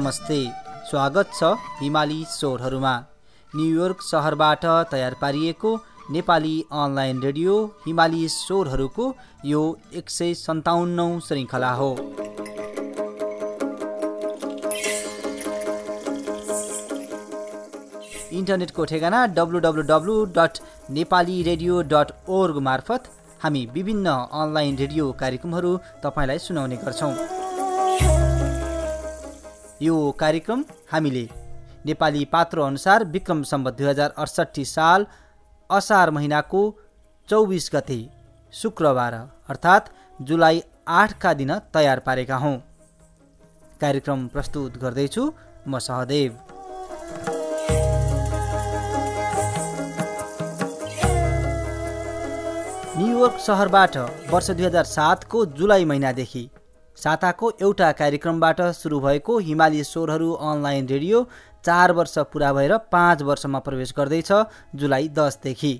नमस्ते। स्वागत छ हिमाली स्वरहरूमा न्युयोर्क सहरबाट तयार पारिएको नेपाली अनलाइन रेडियो हिमाली स्वरहरूको यो एक सय सन्ताउन्नौ श्रृङ्खला हो। इन्टरनेटको ठेगाना W W W dot Nepali radio dot org मार्फत हामी विभिन्न अनलाइन रेडियो कार्यक्रमहरू तपाईँलाई सुनाउने गर्छौँ। यो कार्यक्रम हामीले नेपाली पात्रो अनुसार विक्रम सम्बत दुई हजार अडसट्ठी साल असार महिनाको चौबिस गते शुक्रबार अर्थात् जुलाई आठका दिन तयार पारेका हौँ। कार्यक्रम प्रस्तुत गर्दैछु म सहदेव। न्युयोर्क सहरबाट वर्ष दुई हजार सातको जुलाई महिनादेखि साताको एउटा कार्यक्रमबाट सुरु भएको हिमाली स्वरहरू अनलाइन रेडियो चार वर्ष पुरा भएर पाँच वर्षमा प्रवेश गर्दैछ जुलाई दसदेखि।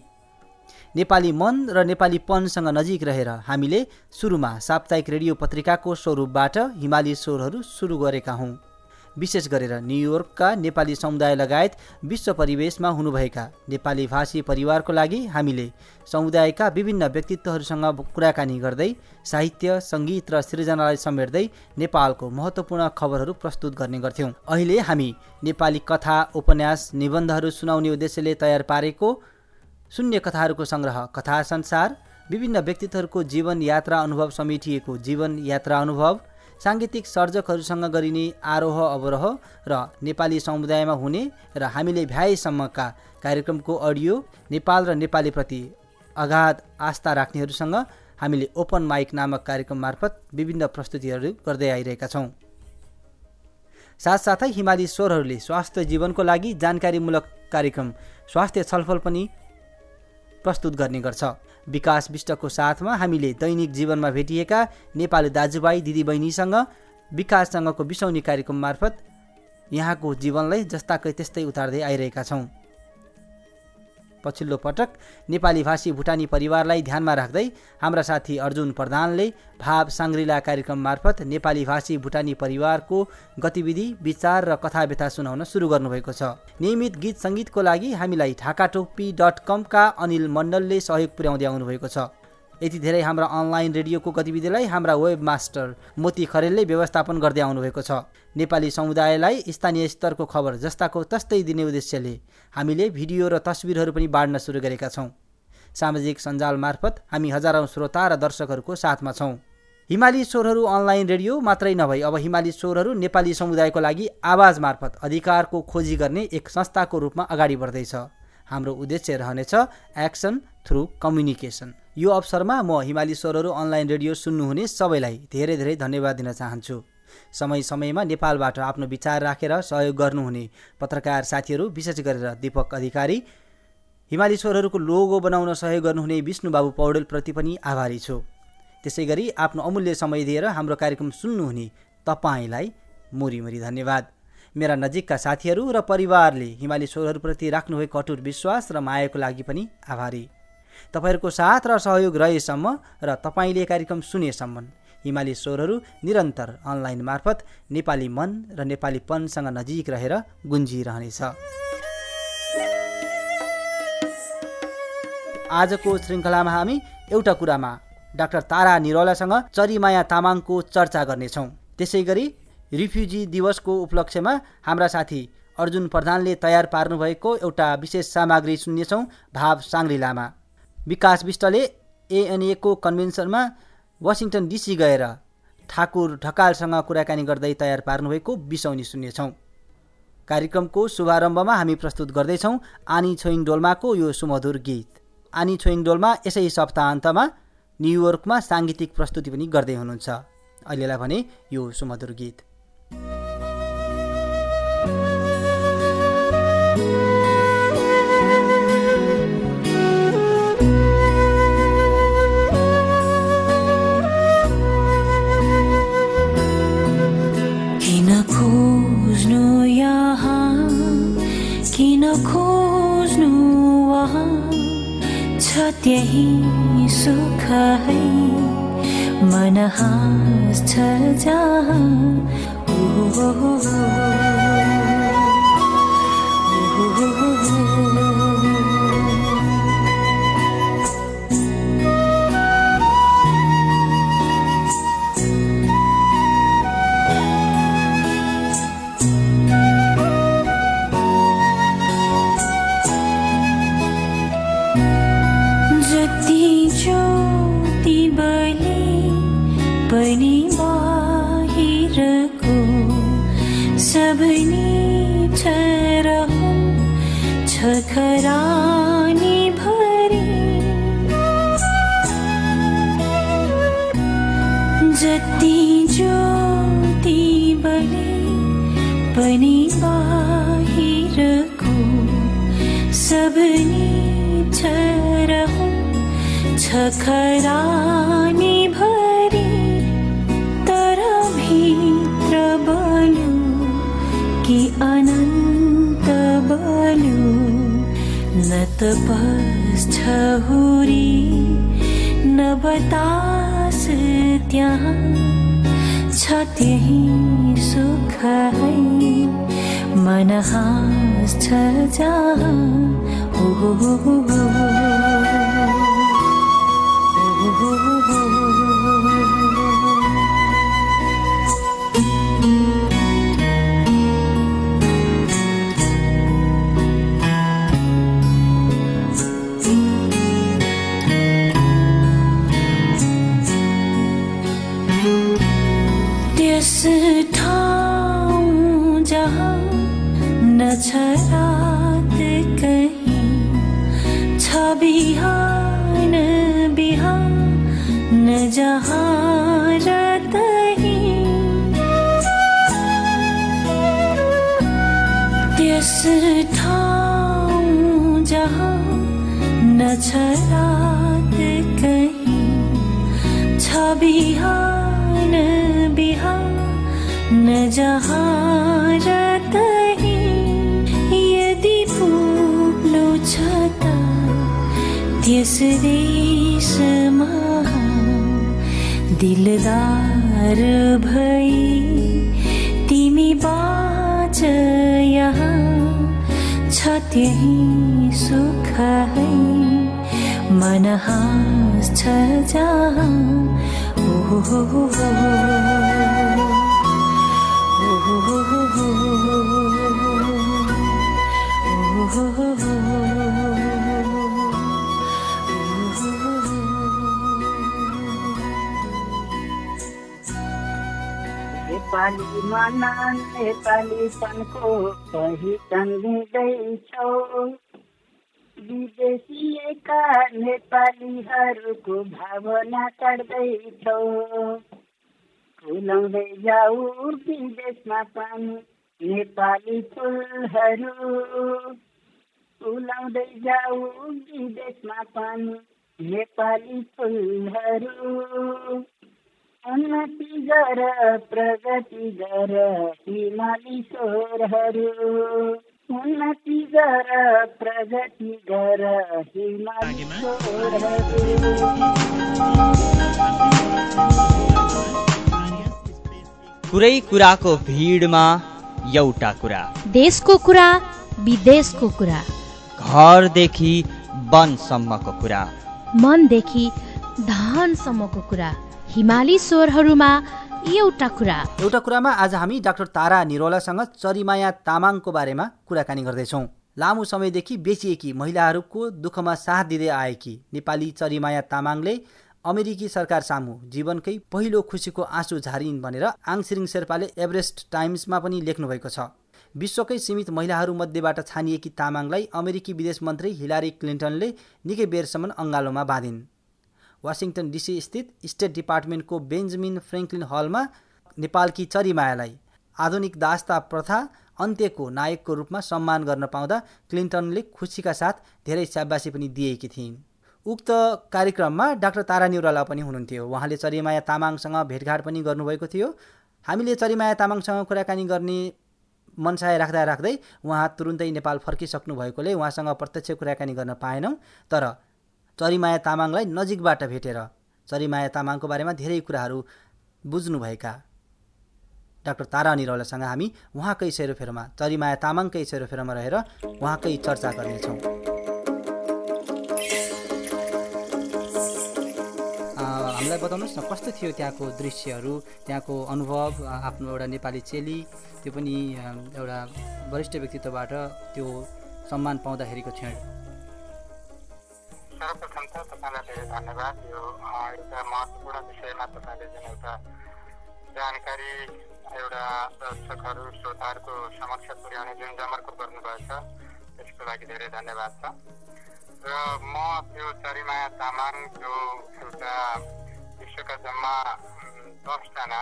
नेपाली मन र नेपाली पनसँग नजिक रहेर हामीले सुरुमा साप्ताहिक रेडियो पत्रिकाको स्वरूपबाट हिमाली स्वरहरू सुरु गरेका हौँ। विशेष गरेर न्युयोर्कका नेपाली समुदाय लगायत विश्व परिवेशमा हुनुभएका नेपाली भाषी परिवारको लागि हामीले समुदायका विभिन्न व्यक्तित्वहरूसँग कुराकानी गर्दै साहित्य सङ्गीत र सृजनालाई समेट्दै नेपालको महत्त्वपूर्ण खबरहरू प्रस्तुत गर्ने गर्थ्यौँ। अहिले हामी नेपाली कथा उपन्यास निबन्धहरू सुनाउने उद्देश्यले तयार पारेको शून्य कथाहरूको सङ्ग्रह कथा संसार विभिन्न व्यक्तित्वहरूको जीवन यात्रा अनुभव समेटिएको जीवन यात्रा अनुभव साङ्गीतिक सर्जकहरूसँग गरिने आरोह अवरोह र नेपाली समुदायमा हुने र हामीले भ्याएसम्मका कार्यक्रमको अडियो नेपाल र नेपालीप्रति अगाध आस्था राख्नेहरूसँग हामीले ओपन माइक नामक कार्यक्रम मार्फत विभिन्न प्रस्तुतिहरू गर्दै आइरहेका छौँ। साथसाथै हिमाली स्वरहरूले स्वास्थ्य जीवनको लागि जानकारीमूलक कार्यक्रम स्वास्थ्य छलफल पनि प्रस्तुत गर्ने गर्छ। विकास विष्टको साथमा हामीले दैनिक जीवनमा भेटिएका नेपाली दाजुभाइ दिदीबहिनीसँग विकाससँगको बिसौनी कार्यक्रम मार्फत यहाँको जीवनलाई जस्ताकै त्यस्तै उतार्दै आइरहेका छौँ। पछिल्लो पटक नेपाली भाषी भुटानी परिवारलाई ध्यानमा राख्दै हाम्रा साथी अर्जुन प्रधानले भाव साङ्ग्रिला कार्यक्रम मार्फत नेपाली भाषी भुटानी परिवारको गतिविधि विचार र कथा व्यथा सुनाउन सुरु गर्नुभएको छ। नियमित गीत सङ्गीतको लागि हामीलाई ढाकाटोपी डट कमका अनिल मण्डलले सहयोग पुर्याउँदै आउनुभएको छ। यति धेरै हाम्रा अनलाइन रेडियोको गतिविधिलाई हाम्रा वेब मास्टर मोती खरेलले व्यवस्थापन गर्दै आउनुभएको छ। नेपाली समुदायलाई स्थानीय स्तरको खबर जस्ताको तस्तै दिने उद्देश्यले हामीले भिडियो र तस्विरहरू पनि बाँड्न सुरु गरेका छौँ। सामाजिक सञ्जाल मार्फत हामी हजारौँ श्रोता र दर्शकहरूको साथमा छौँ। हिमाली स्वरहरू अनलाइन रेडियो मात्रै नभई अब हिमाली स्वरहरू नेपाली समुदायको लागि आवाज मार्फत अधिकारको खोजी गर्ने एक संस्थाको रूपमा अगाडि बढ्दैछ। हाम्रो उद्देश्य रहनेछ एक्सन थ्रु कम्युनिकेसन। यो अवसरमा म हिमाली स्वरहरू अनलाइन रेडियो सुन्नुहुने सबैलाई धेरै धेरै धन्यवाद दिन चाहन्छु। समय समयमा नेपालबाट आफ्नो विचार राखेर सहयोग गर्नुहुने पत्रकार साथीहरू विशेष गरेर दीपक अधिकारी हिमाली स्वरहरूको लोगो बनाउन सहयोग गर्नुहुने विष्णुबाबु पौडेलप्रति पनि आभारी छु। त्यसै गरी आफ्नो अमूल्य समय दिएर हाम्रो कार्यक्रम सुन्नुहुने तपाईँलाई मुरी धन्यवाद। मेरा नजिकका साथीहरू र परिवारले हिमाली स्वरहरूप्रति राख्नुभएको अटुट विश्वास र मायाको लागि पनि आभारी। तपाईँहरूको साथ र सहयोग रहेसम्म र तपाईँले कार्यक्रम सुनेसम्म हिमाली स्वरहरू निरन्तर अनलाइन मार्फत नेपाली मन र नेपालीपनसँग नजिक रहेर गुन्जिरहनेछ। आजको श्रृङ्खलामा हामी एउटा कुरामा डाक्टर तारा निरौलासँग चरीमाया तामाङको चर्चा गर्नेछौँ। त्यसै गरी रिफ्युजी दिवसको उपलक्ष्यमा हाम्रा साथी अर्जुन प्रधानले तयार पार्नुभएको एउटा विशेष सामग्री सुन्नेछौँ भाव साङ्ग्रिलामा विकास विष्टले एएनएको कन्भेन्सनमा वासिङटन डिसी गएर ठाकुर ढकालसँग कुराकानी गर्दै तयार पार्नुभएको बिसौनी सुन्नेछौँ। कार्यक्रमको शुभारम्भमा हामी प्रस्तुत गर्दैछौँ आनी छोइङ डोल्माको यो सुमधुर गीत। आनी छोइङ डोल्मा यसै सप्ताहन्तमा न्युयोर्कमा साङ्गीतिक प्रस्तुति पनि गर्दै हुनुहुन्छ। अहिलेलाई भने यो सुमधुर गीत। खोज्नु छ त्यही सुख है। मन हाँस्छ जहाँ। ओ, पनि बाहिरको सबनी ठरहु छ खरानी भरी। जति ज्योति बले पनि बाहिरको सबनी ठरहु छ खरानी भरी। न त पस्छ हुरी न बतास त्यहाँ छ त्यही सुख है। मन हाँस्छ जहाँ हो हो हो हो जहाँ यदि पुग्नु छ त त्यस देशमा दिलदार भई तिमी बाँच यहाँ छ त्यही सुख है। मन हाँस्छ जहाँ हो हो हो हो। मना नेपालीपनको पहिचान दिँदैछौ विदेशिएका नेपालीहरूको भावना काट्दैछौ फुलाउँदै जाऊ विदेशमा पनि नेपाली फुलहरू फुलाउँदै जाऊ विदेशमा पनि नेपाली फुलहरू उन्नति गर प्रगति गर हिमाली स्वरहरू उन्नति गर प्रगति गर हिमाली स्वरहरू कुरै कुराको भिडमा एउटा कुरा। देशको कुरा विदेशको कुरा। घरदेखि वनसम्मको कुरा। मनदेखि धनसम्मको कुरा। हिमाली स्वरहरूमा एउटा कुरा। एउटा कुरामा आज हामी डाक्टर तारा निरोलासँग चरिमाया तामाङको बारेमा कुराकानी गर्दैछौँ। लामो समयदेखि बेचिएकी महिलाहरूको दुःखमा साथ दिँदै आएकी नेपाली चरिमाया तामाङले अमेरिकी सरकार सामु जीवनकै पहिलो खुसीको आँसु झारिन् भनेर आङसिरिङ शेर्पाले एभरेस्ट टाइम्समा पनि लेख्नु भएको छ। विश्वकै सीमित महिलाहरूमध्येबाट छानिएकी तामाङलाई अमेरिकी विदेश मन्त्री हिलारी क्लिन्टनले निकै बेरसम्म अङ्गालोमा बाँधिन्। वासिङटन डिसी स्थित स्टेट डिपार्टमेन्टको बेन्जामिन फ्रेङ्कलिन हलमा नेपालकी चरीमायालाई आधुनिक दास्ता प्रथा अन्त्यको नायकको रूपमा सम्मान गर्न पाउँदा क्लिन्टनले खुसीका साथ धेरै स्याबासी पनि दिएकी थिइन्। उक्त कार्यक्रममा डाक्टर तारा निउराला पनि हुनुहुन्थ्यो। उहाँले चरीमाया तामाङसँग भेटघाट पनि गर्नुभएको थियो। हामीले चरीमाया तामाङसँग कुराकानी गर्ने मनसाय राख्दा राख्दै उहाँ तुरुन्तै नेपाल फर्किसक्नु भएकोले उहाँसँग प्रत्यक्ष कुराकानी गर्न पाएनौँ। तर चरीमाया तामाङलाई नजिकबाट भेटेर चरीमाया तामाङको बारेमा धेरै कुराहरू बुझ्नुभएका। डाक्टर तारा निरौलासँग हामी उहाँकै सेरोफेरोमा चरिमाया तामाङकै सेरोफेरोमा रहेर उहाँकै चर्चा गर्नेछौँ। हामीलाई बताउनुहोस् न कस्तो थियो त्यहाँको दृश्यहरू त्यहाँको अनुभव आफ्नो एउटा नेपाली चेली त्यो पनि एउटा वरिष्ठ व्यक्तित्वबाट त्यो सम्मान पाउँदाखेरिको क्षण। सर्वप्रथम त तपाईँलाई धेरै धन्यवाद यो एउटा महत्त्वपूर्ण विषयमा तपाईँले जुन एउटा जानकारी एउटा दर्शकहरू श्रोताहरूको समक्ष पुर्याउने जुन जमर्को गर्नुभएको छ त्यसको लागि धेरै धन्यवाद छ। र म त्यो चरिमाया तामाङ जो एउटा विश्वका जम्मा दसजना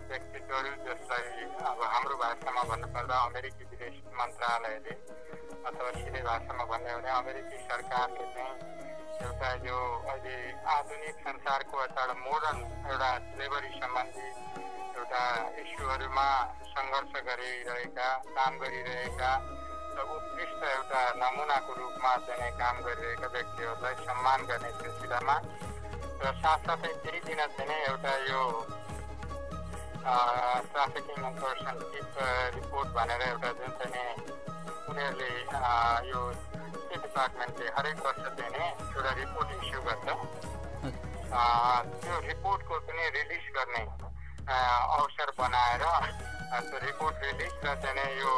व्यक्तित्वहरू जसलाई अब हाम्रो भाषामा भन्नुपर्दा अमेरिकी विदेश मन्त्रालयले अथवा सिधै भाषामा भन्यो भने अमेरिकी सरकारले चाहिँ एउटा यो अहिले आधुनिक संसारको एउटा मोडर्न एउटा स्लेबरी सम्बन्धी एउटा इस्युहरूमा सङ्घर्ष गरिरहेका काम गरिरहेका र उत्कृष्ट एउटा नमुनाको रूपमा चाहिँ काम गरिरहेका व्यक्तिहरूलाई सम्मान गर्ने सिलसिलामा र साथसाथै त्यही दिन चाहिँ एउटा यो ट्राफिकिङ पर्सन किप रिपोर्ट भनेर एउटा जुन चाहिँ नि उनीहरूले यो स्टेट डिपार्टमेन्टले हरेक वर्ष चाहिँ नि एउटा रिपोर्ट इस्यु गर्छ त्यो रिपोर्टको पनि रिलिज गर्ने अवसर बनाएर त्यो रिपोर्ट रिलिज र चाहिँ नि यो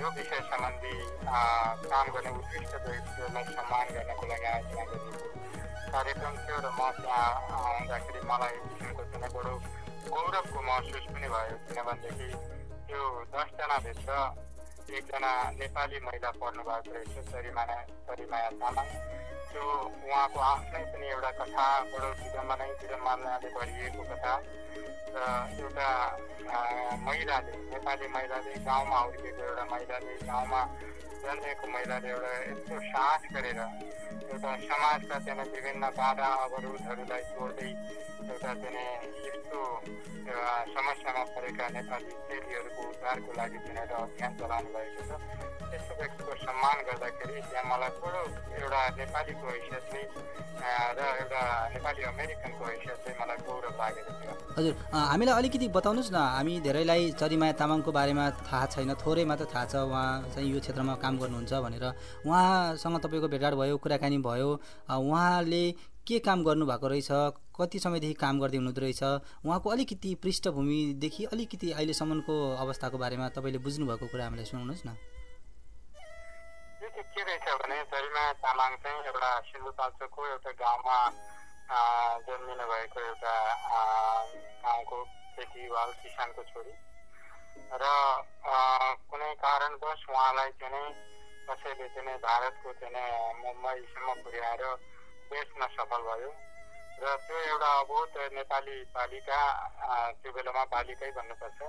यो विषय सम्बन्धी काम गर्ने उत्कृष्ट व्यक्तिहरूलाई सम्मान गर्नको लागि आयोजना गरिएको कार्यक्रम थियो र म त्यहाँ आउँदाखेरि मलाई किसिमको चाहिँ बडो गौरवको महसुस पनि भयो किनभनेदेखि त्यो दसजनाभित्र एकजना नेपाली महिला पढ्नु भएको रहेछ सरिमाया सरिमाया तामाङ त्यो उहाँको आफ्नै पनि एउटा कथा बडो विडम्बनै विडम्बनाले भरिएको कथा र एउटा महिलाले नेपाली महिलाले गाउँमा हुर्केको एउटा महिलाले गाउँमा जन्मेको महिलाले एउटा यस्तो साहस गरेर एउटा समाजका त्यहाँ विभिन्न बाधा अवरोधहरूलाई जोड्दै एउटा चाहिँ यस्तो समस्यामा परेका नेपाली चेलीहरूको उद्धारको लागि चाहिँ अभियान चलाउनु भएको छ त्यस्तो व्यक्तिको सम्मान गर्दाखेरि त्यहाँ मलाई बडो एउटा नेपालीको हैसियतले र एउटा नेपाली अमेरिकनको हैसियतले मलाई गौरव लागेको थियो हजुर हामीलाई अलिकति बताउनुहोस् न हामी धेरैलाई चरिमाया तामाङको बारेमा थाहा छैन थोरै मात्र थाहा छ उहाँ चाहिँ यो क्षेत्रमा काम गर्नुहुन्छ भनेर उहाँसँग तपाईँको भेटघाट भयो कुराकानी भयो उहाँले के काम गर्नुभएको रहेछ कति समयदेखि काम गर्दै हुनुहुँदो रहेछ उहाँको अलिकति पृष्ठभूमिदेखि अलिकति अहिलेसम्मको अवस्थाको बारेमा तपाईँले बुझ्नुभएको कुरा हामीलाई सुनाउनुहोस् न। के रहेछ भने तामाङ चाहिँ एउटा सिन्धुपाल्चोकको एउटा गाउँमा जन्मिनु भएको एउटा गाउँको खेतीवाल किसानको छोरी। र कुनै कारणवश उहाँलाई चाहिँ कसैले चाहिँ भारतको चाहिँ मुम्बईसम्म पुर्याएर बेच्न सफल भयो। र त्यो एउटा अबोध नेपाली बालिका त्यो बेलामा बालिकै भन्नुपर्छ।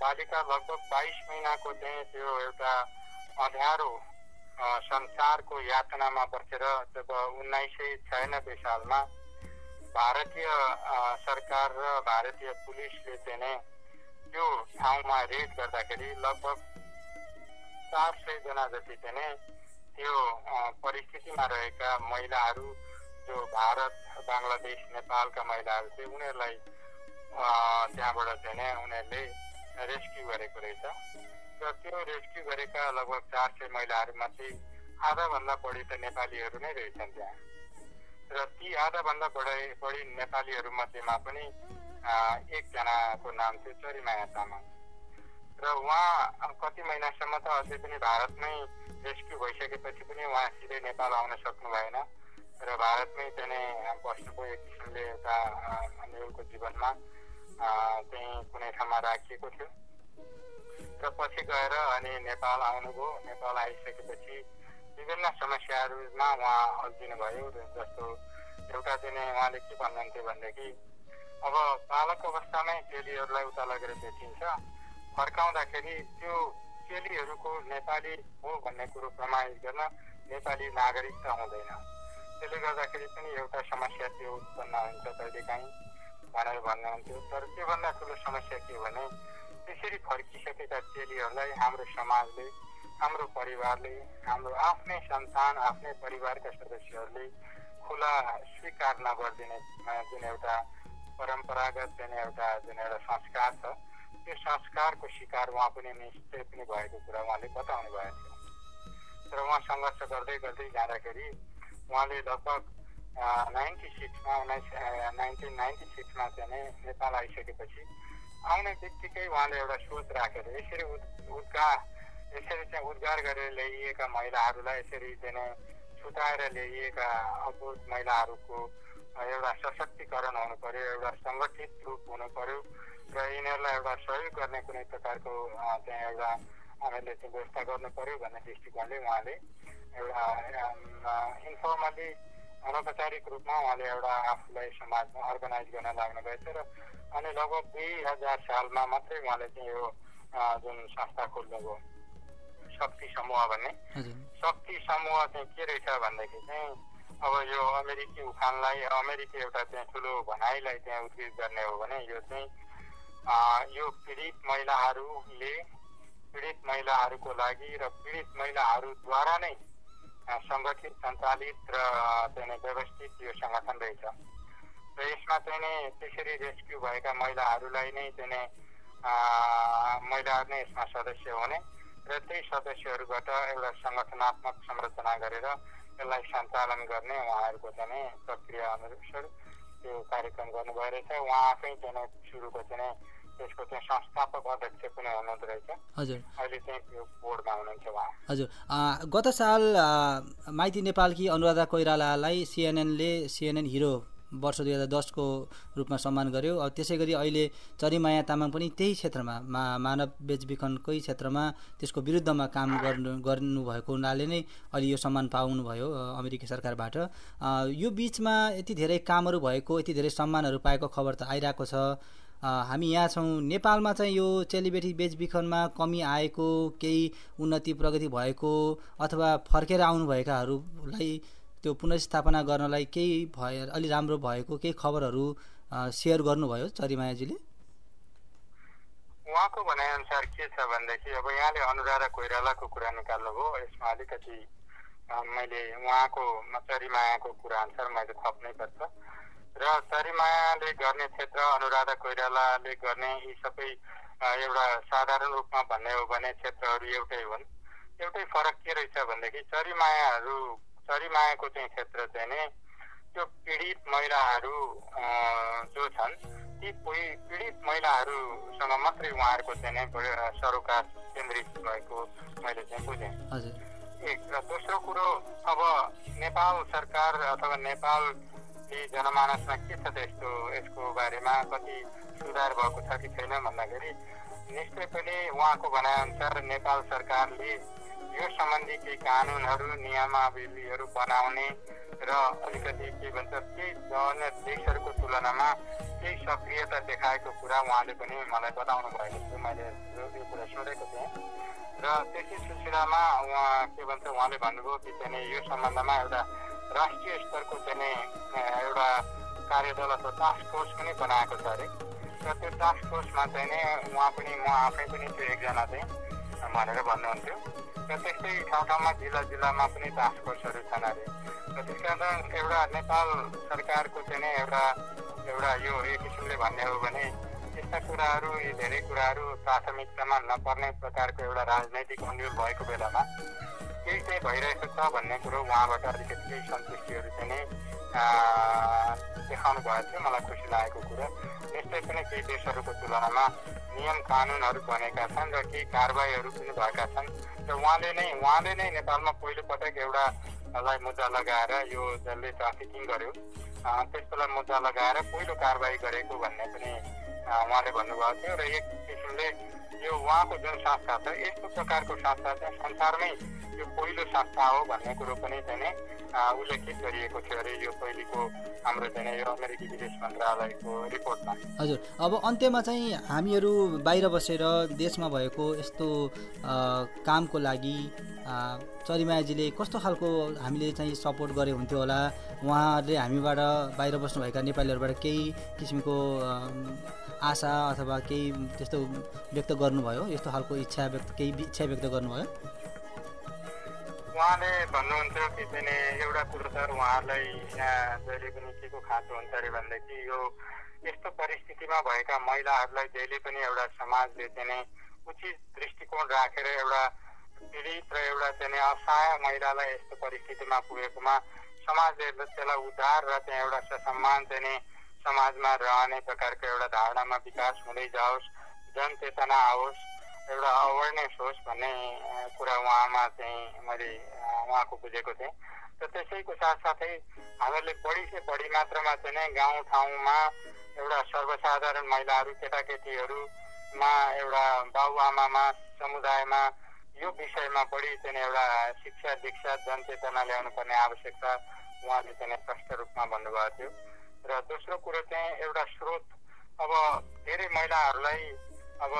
बालिका लगभग बाइस महिनाको चाहिँ त्यो एउटा अँध्यारो संसारको यातनामा बसेर जब उन्नाइस सय छयानब्बे सालमा भारतीय सरकार र भारतीय पुलिसले चाहिँ त्यो ठाउँमा रेड गर्दाखेरि लगभग चार सयजना जति चाहिँ नै त्यो परिस्थितिमा रहेका महिलाहरू जो भारत बङ्गलादेश नेपालका महिलाहरू थिए उनीहरूलाई त्यहाँबाट चाहिँ नै उनीहरूले रेस्क्यु गरेको रहेछ। र त्यो रेस्क्यु गरेका लगभग चार सय महिलाहरूमध्ये आधाभन्दा बढी त नेपालीहरू नै रहेछन् त्यहाँ। र ती आधाभन्दा बढी बढी नेपालीहरू मध्येमा पनि एकजनाको नाम थियो चरिमाया तामाङ। र उहाँ कति महिनासम्म त अझै पनि भारतमै रेस्क्यु भइसकेपछि पनि उहाँ सिधै नेपाल आउन सक्नु भएन। र भारतमै चाहिँ बस्नुको एक किसिमले एउटा जीवनमा चाहिँ कुनै ठाउँमा राखिएको थियो। र पछि गएर अनि नेपाल आउनुभयो। नेपाल आइसकेपछि विभिन्न समस्याहरूमा उहाँ अल्झिनु भयो र जस्तो एउटा चाहिँ उहाँले के भन्नुहुन्थ्यो भनेदेखि अब बालक अवस्थामै चेलीहरूलाई उता लगेर बेचिन्छ फर्काउँदाखेरि त्यो चेलीहरूको नेपाली हो भन्ने कुरो प्रमाणित गर्न नेपाली नागरिकता हुँदैन। त्यसले गर्दाखेरि पनि एउटा समस्या त्यो उत्पन्न हुन्छ कहिलेकाहीँ भनेर भन्नुहुन्थ्यो। तर त्योभन्दा ठुलो समस्या के भने त्यसरी फर्किसकेका चेलीहरूलाई हाम्रो समाजले हाम्रो परिवारले हाम्रो आफ्नै सन्तान आफ्नै परिवारका सदस्यहरूले खुला स्वीकार नगरिदिने जुन एउटा परम्परागत चाहिँ एउटा जुन एउटा संस्कार छ। त्यो संस्कारको शिकार उहाँ पनि निश्चय पनि भएको कुरा उहाँले बताउनु भएको थियो र उहाँ सङ्घर्ष गर्दै गर्दै जाँदाखेरि उहाँले लगभग नाइन्टी सिक्समा उन्नाइस नाइन्टिन नाइन्टी सिक्समा चाहिँ नेपाल आइसकेपछि आउने बित्तिकै उहाँले एउटा सोच राखेर यसरी उद् उद्गार यसरी चाहिँ उद्गार गरेर ल्याइएका महिलाहरूलाई यसरी चाहिँ छुटाएर ल्याइएका अबोध महिलाहरूको एउटा सशक्तिकरण हुनु पर्यो एउटा सङ्गठित रूप हुनु पर्यो र यिनीहरूलाई एउटा सहयोग गर्ने कुनै प्रकारको चाहिँ एउटा हामीले चाहिँ व्यवस्था गर्नु पर्यो भन्ने दृष्टिकोणले उहाँले एउटा इन्फर्मली अनौपचारिक रूपमा उहाँले एउटा आफूलाई समाजमा अर्गनाइज गर्न लाग्नुभएछ र अनि लगभग दुई हजार सालमा मात्रै उहाँले चाहिँ यो जुन संस्था खोल्नुभयो शक्ति समूह भन्ने. शक्ति समूह चाहिँ के रहेछ भनेदेखि चाहिँ अब यो अमेरिकी उखानलाई अमेरिकी एउटा चाहिँ ठुलो भनाइलाई त्यहाँ उद्धित गर्ने हो भने यो चाहिँ यो पीडित महिलाहरूले पीडित महिलाहरूको लागि र पीडित महिलाहरूद्वारा नै सङ्गठित सञ्चालित र चाहिँ व्यवस्थित यो सङ्गठन रहेछ र यसमा चाहिँ नै त्यसरी रेस्क्यु भएका महिलाहरूलाई नै चाहिँ महिलाहरू नै यसमा सदस्य हुने र त्यही सदस्यहरूबाट एउटा सङ्गठनात्मक संरचना गरेर यसलाई सञ्चालन गर्ने उहाँहरूको चाहिँ प्रक्रिया अनुसार त्यो कार्यक्रम गर्नुभयो रहेछ उहाँ आफै चाहिँ सुरुको चाहिँ त्यसको चाहिँ संस्थापक अध्यक्ष पनि हुनुहुँदो रहेछ। हजुर। अहिले चाहिँ त्यो बोर्डमा हुनुहुन्छ उहाँ। हजुर। गत साल माइती नेपालकी अनुराधा कोइरालालाई सिएनएनले सिएनएन हिरो वर्ष दुई हजार दसको रूपमा सम्मान गर्यो। अब त्यसै गरी अहिले चरिमाया तामाङ पनि त्यही क्षेत्रमा मा मानव बेचबिखनकै क्षेत्रमा त्यसको विरुद्धमा काम गर्नु गर्नुभएको हुनाले नै अहिले यो सम्मान पाउनुभयो अमेरिकी सरकारबाट। यो बिचमा यति धेरै कामहरू भएको यति धेरै सम्मानहरू पाएको खबर त आइरहेको छ। हामी यहाँ छौँ। नेपालमा चाहिँ यो चेलीबेटी बेचबिखनमा कमी आएको केही उन्नति प्रगति भएको अथवा फर्केर आउनुभएकाहरूलाई त्यो पुनर्स्थापना गर्नलाई केही भए अलि राम्रो भएको केही खबरहरू सेयर गर्नुभयो चरिमायाजीले? उहाँको भनाइअनुसार के छ भनेदेखि अब यहाँले अनुराधा कोइरालाको कुरा निकाल्नुभयो यसमा अलिकति मैले उहाँको चरिमायाको कुरा अनुसार मैले थप्नै पर्छ। र चरिमायाले गर्ने क्षेत्र अनुराधा कोइरालाले गर्ने यी सबै एउटा साधारण रूपमा भन्ने हो भने क्षेत्रहरू एउटै हुन्। एउटै फरक के रहेछ भनेदेखि चरिमायाहरू चरिमायाको चाहिँ क्षेत्र चाहिँ नै त्यो पीडित महिलाहरू जो छन् ती पीडित महिलाहरूसँग मात्रै उहाँहरूको चाहिँ नै सरोकार केन्द्रित भएको मैले चाहिँ बुझेँ। एक र दोस्रो कुरो अब नेपाल सरकार अथवा नेपालले जनमानसमा के छ त यस्तो यसको बारेमा कति सुधार भएको छ कि छैन भन्दाखेरि निश्चय पनि उहाँको भनाइअनुसार नेपाल सरकारले यो सम्बन्धी केही कानुनहरू नियमावलीहरू बनाउने र अलिकति के भन्छ केही अन्य देशहरूको तुलनामा केही सक्रियता देखाएको कुरा उहाँले पनि मलाई बताउनु भएको थियो। मैले यो कुरा सुनेको थिएँ। र त्यसै सिलसिलामा उहाँ के भन्छ उहाँले भन्नुभयो कि चाहिँ यो सम्बन्धमा एउटा राष्ट्रिय स्तरको चाहिँ एउटा कार्यदल अथवा टास्क फोर्स पनि बनाएको छ अरे। र त्यो टास्क फोर्समा चाहिँ नै उहाँ पनि म आफै पनि त्यो एकजना चाहिँ भनेर भन्नुहुन्थ्यो। र त्यस्तै ठाउँ ठाउँमा जिल्ला जिल्लामा पनि टास्क फोर्सहरू छन् अरे। र त्यस कारण एउटा नेपाल सरकारको चाहिँ नै एउटा एउटा यो एक किसिमले भन्ने हो भने यस्ता कुराहरू यी धेरै कुराहरू प्राथमिकतामा नपर्ने प्रकारको एउटा राजनैतिक अन्यल भएको बेलामा केही चाहिँ भइरहेको छ भन्ने कुरो उहाँबाट अलिकति केही सन्तुष्टिहरू चाहिँ नै देखाउनु भएको थियो मलाई खुसी लागेको कुरा निश्चय पनि केही देशहरूको तुलनामा नियम कानुनहरू बनेका छन् र केही कारवाहीहरू पनि भएका छन् र उहाँले नै उहाँले नै नेपालमा पहिलोपटक एउटालाई मुद्दा लगाएर यो जसले ट्राफिकिङ गर्यो त्यसकोलाई मुद्दा लगाएर पहिलो कारवाही गरेको भन्ने पनि उहाँले भन्नुभएको थियो र एक किसिमले यो उहाँको जुन संस्था छ यस्तो प्रकारको संस्था चाहिँ संसारमै यो पहिलो संस्था हो भन्ने कुरो पनि चाहिँ उल्लेखित गरिएको थियो अरे यो पहिलेको हाम्रो चाहिँ यो अमेरिकी विदेश मन्त्रालयको रिपोर्टमा। हजुर अब अन्त्यमा चाहिँ हामीहरू बाहिर बसेर देशमा भएको यस्तो कामको लागि चरिमायाजीले कस्तो खालको हामीले चाहिँ सपोर्ट गरे हुन्थ्यो होला? उहाँहरूले हामीबाट बाहिर बस्नुभएका नेपालीहरूबाट केही किसिमको आशा अथवा केही त्यस्तो व्यक्त गर्नुभयो? यस्तो खालको इच्छा व्यक्त केही इच्छा व्यक्त गर्नुभयो? उहाँले भन्नुहुन्थ्यो कि चाहिँ एउटा कुरो त उहाँहरूलाई यहाँ जहिले पनि के को खाँचो हुन्छ अरे भनेदेखि यो यस्तो परिस्थितिमा भएका महिलाहरूलाई जहिले पनि एउटा समाजले चाहिँ उचित दृष्टिकोण राखेर एउटा पीडित र एउटा चाहिँ असहाय महिलालाई यस्तो परिस्थितिमा पुगेकोमा समाजले त्यसलाई उद्धार र त्यहाँ एउटा ससम्मान चाहिँ समाजमा रहने प्रकारको एउटा धारणामा विकास हुँदै जाओस्। जनचेतना आओस् एउटा अवेरनेस होस् भन्ने कुरा उहाँमा चाहिँ मैले उहाँको बुझेको थिएँ। र त्यसैको साथसाथै हामीहरूले बढी से बढी मात्रामा चाहिँ नै गाउँ ठाउँमा एउटा सर्वसाधारण महिलाहरू केटाकेटीहरूमा एउटा बाबुआमामा समुदायमा यो विषयमा बढी चाहिँ एउटा शिक्षा दीक्षा जनचेतना ल्याउनु पर्ने आवश्यकता उहाँले चाहिँ स्पष्ट रूपमा भन्नुभएको थियो। र दोस्रो कुरो चाहिँ एउटा स्रोत। अब धेरै महिलाहरूलाई अब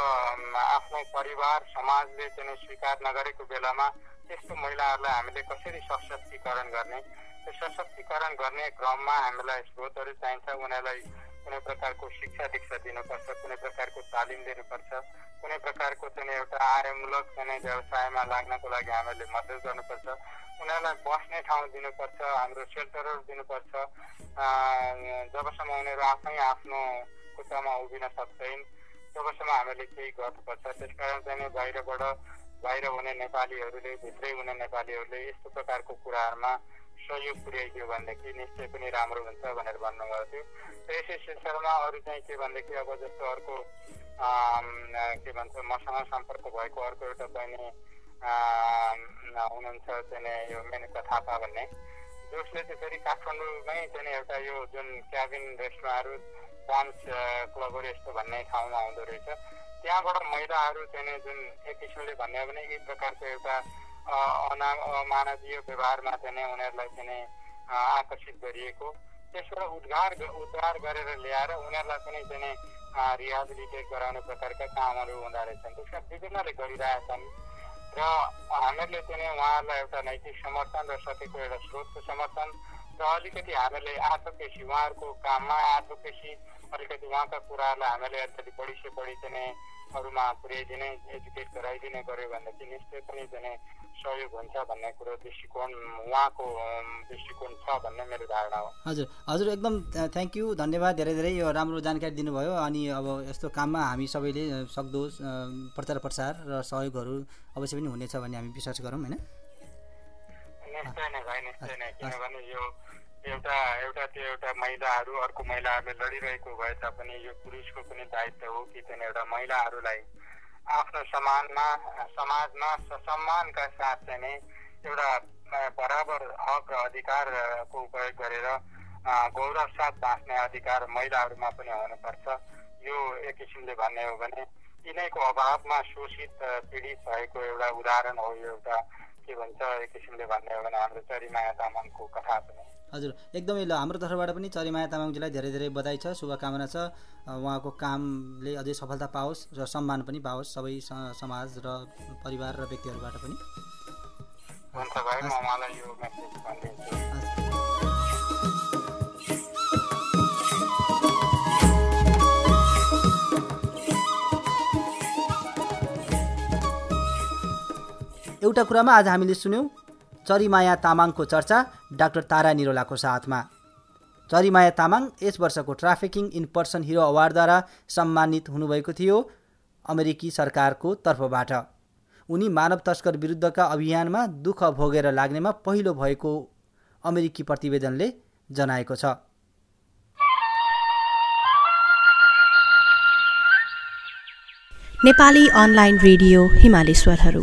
आफ्नो परिवार समाजले चाहिँ स्वीकार नगरेको बेलामा त्यस्तो महिलाहरूलाई हामीले कसरी सशक्तिकरण गर्ने? त्यो सशक्तिकरण गर्ने क्रममा हामीलाई स्रोतहरू चाहिन्छ। उनीहरूलाई कुनै प्रकारको शिक्षा दीक्षा दिनुपर्छ कुनै प्रकारको तालिम दिनुपर्छ कुनै प्रकारको चाहिँ एउटा आयमूलक चाहिँ व्यवसायमा लाग्नको लागि हामीले मद्दत गर्नुपर्छ। उनीहरूलाई बस्ने ठाउँ दिनुपर्छ हाम्रो सेल्टरहरू दिनुपर्छ। जबसम्म उनीहरू आफै आफ्नो खुट्टामा उभिन सक्दैन् तबसम्म हामीले केही गर्नुपर्छ त्यसकारण चाहिँ नि बाहिरबाट बाहिर हुने नेपालीहरूले भित्रै हुने नेपालीहरूले यस्तो प्रकारको कुराहरूमा सहयोग पुर्याइदियो भनेदेखि निश्चय पनि राम्रो हुन्छ भनेर भन्नुभएको थियो। र यसै सिलसिलामा अरू चाहिँ के भनेदेखि अब जस्तो अर्को के भन्छ मसँग सम्पर्क भएको अर्को एउटा बहिनी हुनुहुन्छ चाहिँ यो मेनका थापा भन्ने। जसले चाहिँ फेरि काठमाडौँमै चाहिँ एउटा यो जुन क्याबिन रेस्टुरेन्टहरू डान्स क्लबहरू यस्तो भन्ने ठाउँमा हुँदो रहेछ। त्यहाँबाट महिलाहरू चाहिँ जुन एक किसिमले भन्यो भने यी प्रकारको एउटा अना अमानवीय व्यवहारमा चाहिँ उनीहरूलाई चाहिँ आकर्षित गरिएको। त्यसबाट उद्धार ग- उद्धार गरेर ल्याएर उनीहरूलाई पनि चाहिँ रिहाबिलिटेट गराउने प्रकारका कामहरू हुँदो रहेछन्। त्यसमा विभिन्नले गरिरहेछन् र हामीहरूले चाहिँ उहाँहरूलाई एउटा नैतिक समर्थन र सकेको एउटा स्रोतको समर्थन र अलिकति हामीले एडभोकेसी उहाँहरूको काममा एडभोकेसी अलिकति उहाँका कुराहरूलाई हामीले अलिकति बढी से बढी चाहिँ अरूमा पुर्याइदिने एजुकेट गराइदिने गऱ्यो भनेदेखि निश्चय पनि चाहिँ सहयोग हुन्छ भन्ने कुरो दृष्टिकोण उहाँको दृष्टिकोण छ भन्ने मेरो धारणा हो। हजुर हजुर एकदम थ्याङ्क यू धन्यवाद धेरै धेरै यो राम्रो जानकारी दिनुभयो अनि अब यस्तो काममा हामी सबैले सक्दो प्रचार प्रसार र सहयोगहरू अवश्य पनि हुनेछ भन्ने हामी विश्वास गरौँ होइन? निश्चय नै भाइ निश्चय नै। किनभने यो एउटा एउटा त्यो एउटा महिलाहरू अर्को महिलाहरूले लडिरहेको भए तापनि यो पुरुषको पनि दायित्व हो कि चाहिँ एउटा महिलाहरूलाई आफ्नो समानमा समाजमा ससम्मानका साथ चाहिँ नै एउटा बराबर हक र अधिकारको उपयोग गरेर गौरव साथ बाँच्ने अधिकार महिलाहरूमा पनि हुनुपर्छ। यो एक किसिमले भन्ने हो भने यिनैको अभावमा शोषित पीडित भएको एउटा उदाहरण हो यो एउटा के भन्छ एक किसिमले भन्ने हो भने हाम्रो चरीमाया तामाङको कथा पनि। हजुर एकदमै ल हाम्रो तर्फबाट पनि चरीमाया तामाङजीलाई धेरै धेरै बधाई छ शुभकामना छ उहाँको कामले अझै सफलता पाओस् र सम्मान पनि पाओस् सबै समाज र परिवार र व्यक्तिहरूबाट पनि। एउटा कुरामा आज हामीले सुन्यौँ चरीमाया तामाङको चर्चा डाक्टर तारा निरोलाको साथमा। चरीमाया तामाङ यस वर्षको ट्राफिकिङ इन पर्सन हिरो अवार्डद्वारा सम्मानित हुनुभएको थियो अमेरिकी सरकारको तर्फबाट। उनी मानव तस्कर विरुद्धका अभियानमा दुःख भोगेर लाग्नेमा पहिलो भएको अमेरिकी प्रतिवेदनले जनाएको छ। नेपाली अनलाइन रेडियो हिमाली स्वरहरू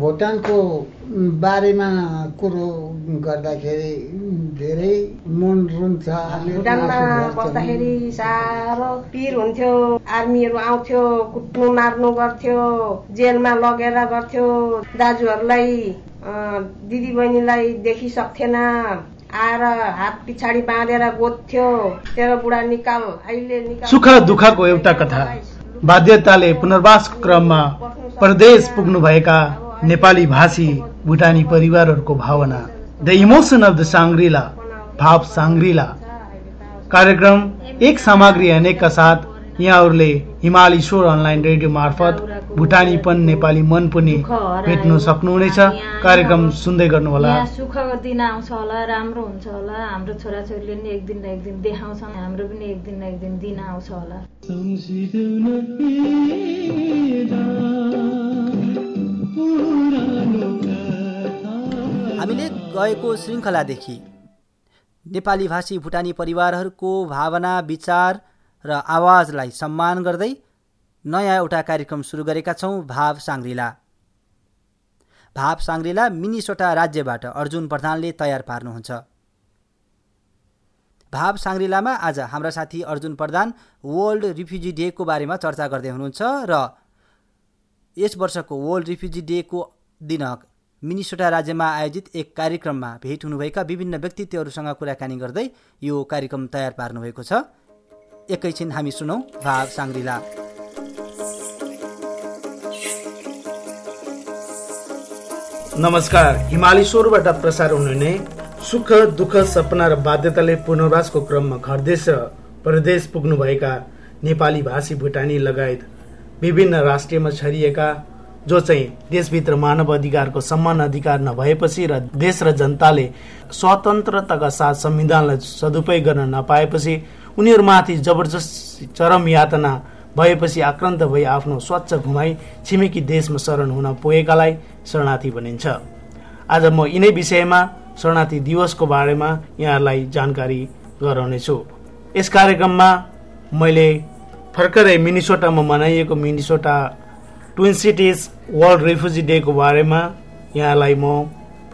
भुटानको बारेमा कुरो गर्दाखेरि धेरै मन रुन्छ। भुटानमा बस्दाखेरि साह्रो पिर हुन्थ्यो आर्मीहरू आउँथ्यो कुट्नु मार्नु गर्थ्यो जेलमा लगेर गर्थ्यो। दाजुहरूलाई अँ, दिदीबहिनीलाई देखिसक्थेन। आएर हात पछाडि बाँधेर गोद्ध्यो तेरो बुढा निकाल अहिले निकाल। सुख दुःखको एउटा कथा। बाध्यताले पुनर्वासको क्रममा परदेश पुग्नुभएका नेपाली भाषी भुटानी परिवारहरूको भावना the emotion of the Shangrila भाव साङ्ग्रिला कार्यक्रम एक सामग्री अनेकका साथ यहाँहरूले हिमाली स्वर अनलाइन रेडियो मार्फत भुटानीपन नेपाली मन पनि भेट्न सक्नुहुनेछ कार्यक्रम सुन्दै गर्नुहोला यहाँ सुखको दिन आउँछ होला राम्रो हुन्छ होला हाम्रो छोराछोरीले नि एक दिन न एक दिन देखाउँछन् हाम्रो पनि एक दिन न एक दिन दिन आउँछ होला हामीले गएको श्रृङ्खलादेखि नेपाली भाषी भुटानी परिवारहरूको भावना विचार र आवाजलाई सम्मान गर्दै नयाँ एउटा कार्यक्रम सुरु गरेका छौँ भाव साङ्ग्रिला। भाव साङ्ग्रिला मिनिसोटा राज्यबाट अर्जुन प्रधानले तयार पार्नुहुन्छ। भाव साङ्ग्रिलामा आज हाम्रा साथी अर्जुन प्रधान वर्ल्ड रिफ्युजी डेको बारेमा चर्चा गर्दै हुनुहुन्छ र यस वर्षको वर्ल्ड रिफ्युजी डेको दिन मिनिसोटा राज्यमा आयोजित एक कार्यक्रममा भेट हुनुभएका विभिन्न व्यक्तित्वहरूसँग कुराकानी गर्दै यो कार्यक्रम तयार पार्नुभएको छ। एकैछिन हामी सुनौ भाव साङ्ग्रिला। नमस्कार हिमाली स्वरबाट प्रसारण हुने सुख दुःख सपना र बाध्यताले पुनर्वासको क्रममा घरदेश र परदेश पुग्नुभएका नेपाली भाषी भुटानी लगायत विभिन्न राष्ट्रियमा छरिएका जो चाहिँ देशभित्र मानव अधिकारको सम्मान अधिकार नभएपछि र देश र जनताले स्वतन्त्रताका साथ संविधानलाई सदुपयोग गर्न नपाएपछि उनीहरूमाथि जबरजस्त चरम यातना भएपछि आक्रान्त भई आफ्नो स्वच्छ घुमाई छिमेकी देशमा शरण हुन पुगेकालाई शरणार्थी भनिन्छ। आज म यिनै विषयमा शरणार्थी दिवसको बारेमा यहाँहरूलाई जानकारी गराउनेछु। यस कार्यक्रममा मैले भर्खरै मिनिसोटामा मनाइएको Minnesota twin cities world refugee डेको बारेमा यहाँलाई म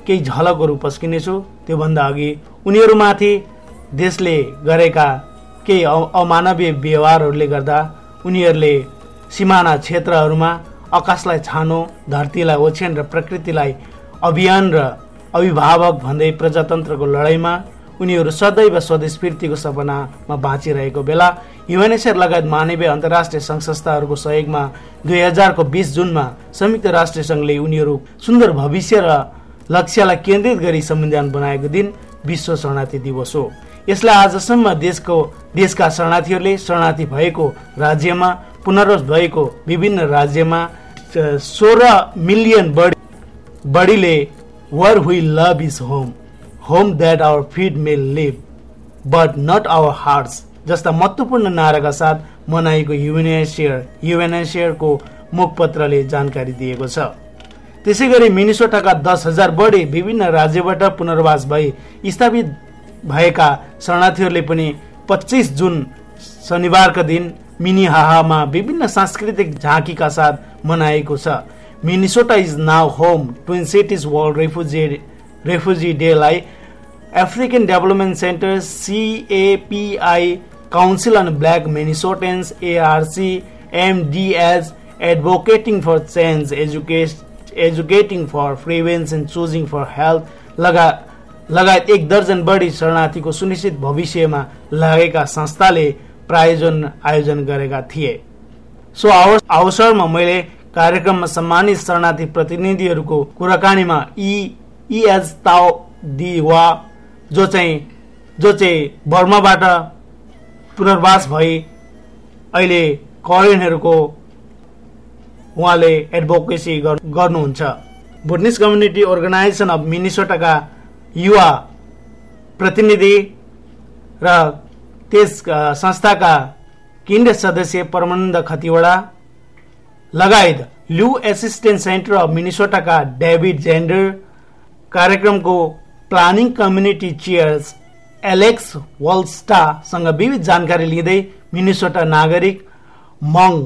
केही झलकहरू पस्किनेछु। त्योभन्दा अघि उनीहरूमाथि देशले गरेका केही अमानवीय व्यवहारहरूले गर्दा उनीहरूले सिमाना क्षेत्रहरूमा आकाशलाई छानो धरतीलाई ओछ्यान र प्रकृतिलाई अभियान र अभिभावक भन्दै प्रजातन्त्रको लडाइँमा उनीहरू सदैव स्वदेश फिर्तीको सपनामा बाँचिरहेको बेला युएनएसआर लगायत मानवीय अन्तर्राष्ट्रिय सङ्घ संस्थाहरूको सहयोगमा दुई हजारको बिस जुनमा संयुक्त राष्ट्र सङ्घले उनीहरू सुन्दर भविष्य र लक्ष्यलाई केन्द्रित गरी संविधान बनाएको दिन विश्व शरणार्थी दिवस हो। यसलाई आजसम्म देशको देशका शरणार्थीहरूले शरणार्थी भएको राज्यमा पुनर्वास भएको विभिन्न राज्यमा सोह्र मिलियन बढी बढीले where we love is home home that our feet may leave but not our hearts जस्ता महत्त्वपूर्ण नाराका साथ मनाएको युएनएसियर युएनएसियरको मुखपत्रले जानकारी दिएको छ। त्यसै गरी मिनिसोटाका दस हजार बढी विभिन्न राज्यबाट पुनर्वास भई स्थापित भएका शरणार्थीहरूले पनि पच्चिस जुन शनिबारका दिन मिनिहाहामा विभिन्न सांस्कृतिक झाँकीका साथ मनाएको छ। Minnesota is now home twin cities world refugee refugee डेलाई African development center CAPI council on black Minnesotans ARC एमडिएज advocating for change educate educating for prevention choosing for health लगा लगायत एक दर्जन बढी शरणार्थीको सुनिश्चित भविष्यमा लागेका संस्थाले प्रायोजन आयोजन गरेका थिए। सो अव- अवसरमा मैले कार्यक्रममा सम्मानित शरणार्थी प्रतिनिधिहरूको कुराकानीमा ई इएज ताओ दि वा जो चाहिँ जो चाहिँ बर्माबाट पुनर्वास भई अहिले करेनहरूको उहाँले एडभोकेसी गर- गर्नुहुन्छ। भुटनिस कम्युनिटी अर्गनाइजेसन अफ मिनिसोटाका युवा प्रतिनिधि र त्यस संस्थाका केन्द्रीय सदस्य परमानन्द खतिवडा लगायत ल्यु एसिस्टेन्ट सेन्टर अफ मिनिसोटाका डेभिड जेन्डर कार्यक्रमको प्लानिङ कम्युनिटी चेयर्स एलेक्स वल्स्टासँग विविध जानकारी लिँदै मिनिसोटा नागरिक मङ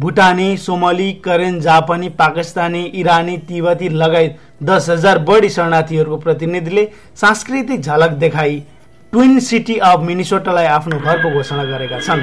भुटानी सोमाली करेन जापानी पाकिस्तानी इरानी तिब्बती लगायत दस हजार बढी शरणार्थीहरूको प्रतिनिधिले सांस्कृतिक झलक देखाई ट्विन सिटी अफ मिनिसोटालाई आफ्नो घरको घोषणा गरेका छन्।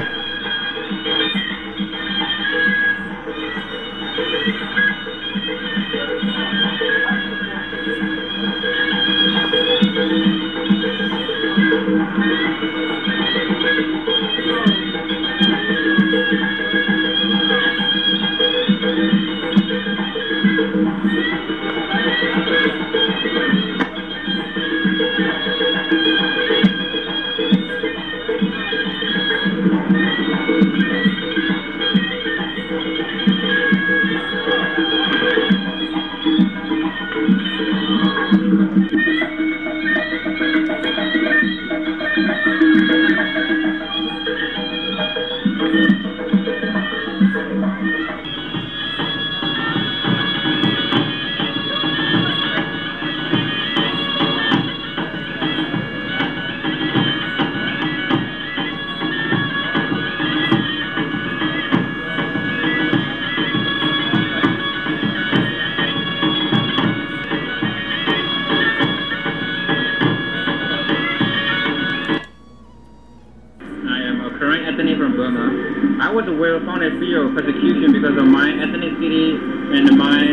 Because of my ethnicity and my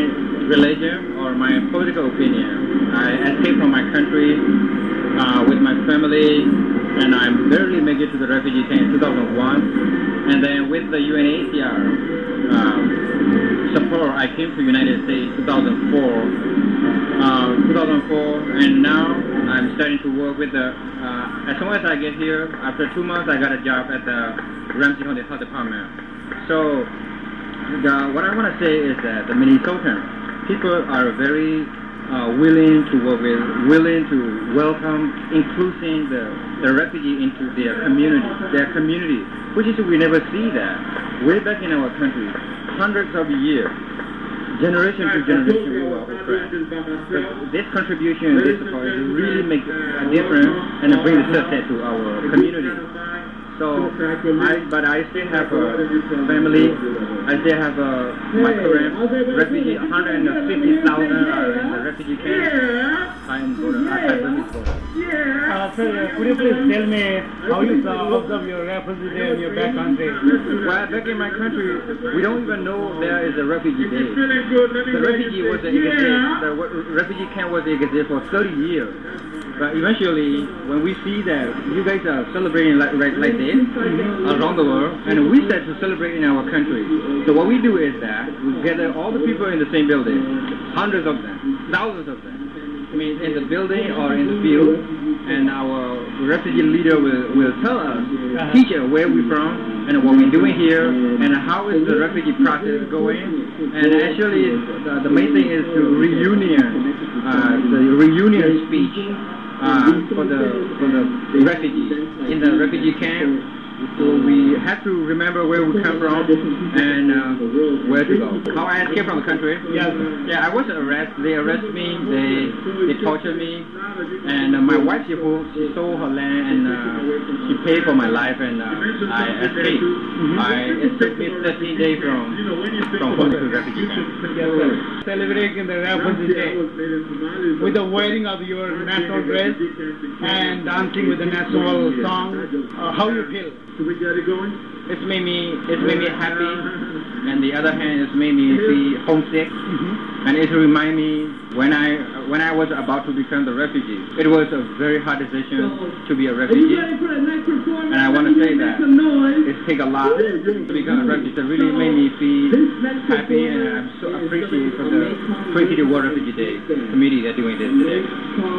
religion or my political opinion. I escaped from my country uh, with my family and I barely made it to the refugee camp in 2001. And then with the UNHCR um, support, I came to United States 2004. Uh, 2004, and now I'm starting to work with the. Uh, as soon as I get here, after two months, I got a job at the Ramsey County Health Department. So, the, what I want to say is that the Minnesotan people are very uh, willing to work with, willing to welcome, including the, the refugee into their community, their community, which is we never see that. Way back in our country, hundreds of years, generation to generation we were. But this contribution, this support really make a difference and bring success to our community. So, I, but I still have a family. I still have a my current refugee. 150,000 are uh, in the refugee camp. I'm Burmese. Uh, uh, sir, could you please tell me how you saw observe your refugee day in your back country? Well, back in my country, we don't even know there is a refugee day. The refugee was the exist, the refugee camp was exist for 30 years. But eventually, when we see that you guys are celebrating like, like, like this Mm-hmm. around the world, and we start to celebrate in our country. So what we do is that we gather all the people in the same building, hundreds of them, thousands of them. I mean, in the building or in the field, and our refugee leader will, will tell us, teach us where we're from, and what we're doing here, and how is the refugee process going. And actually, the, the main thing is to reunion, uh, the reunion speech uh, for the for the refugees in the refugee camp. So we have to remember where we come from and uh, where to go. How I escaped from the country? Yes. Yeah, I was arrested. They arrested me. They they tortured me, and uh, my wife she who she sold her land and uh, she paid for my life, and uh, I escaped. I it took me 13 days from from to refugee camp. Celebrating the refugee day with the wearing of your national dress and dancing with the national song. Uh, how you feel? Can we get it going? It's made me, it's made me happy and the other hand, it's made me feel homesick, and it remind me when I when I was about to become the refugee. It was a very hard decision to be a refugee, and I want to say that it take a lot to become a refugee. It really made me feel happy, and I'm so appreciative for the City World Refugee Day committee that doing this today.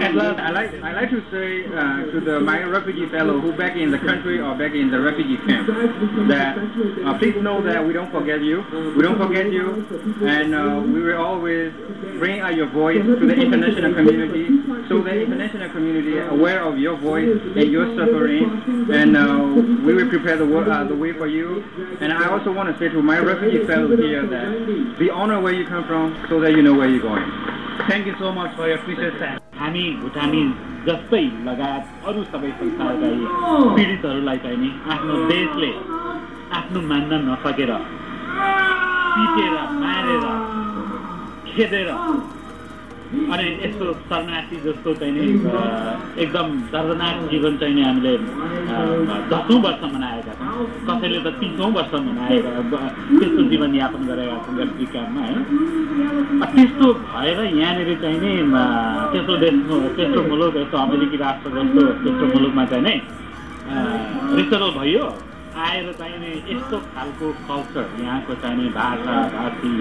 At last, I like I like to say uh, to the my refugee fellow who back in the country or back in the refugee camp that uh, please know that we don't forget you. We don't forget you, and uh, we will always bring out your voice to the international community, so the international community are aware of your voice and your suffering, and uh, we will prepare the, wo- uh, the way for you. And I also want to say to my refugee fellows here that be honor where you come from, so that you know where you're going. Thank you so much for your precious time. हामी भुटानी जस्तै लगायत अरू सबै संसारका यी पीडितहरूलाई चाहिँ नि आफ्नो देशले आफ्नो मान्न नसकेर पिटेर मारेर खेदेर अनि यस्तो शरणार्थी जस्तो चाहिँ नि एकदम दर्दनाक जीवन चाहिँ नि हामीले दसौँ वर्ष मनाएका छौँ। कसैले त तिसौँ वर्ष मनाएका त्यस्तो जीवनयापन गरेका छन् रेफ्युजी क्याम्पमा है। त्यस्तो भएर यहाँनिर चाहिँ नि तेस्रो देश तेस्रो मुलुक यस्तो अमेरिकी राष्ट्र जस्तो तेस्रो मुलुकमा चाहिँ नि रिसरल भयो। आएर चाहिँ नि यस्तो खालको कल्चर यहाँको चाहिँ नि भाषा भाषी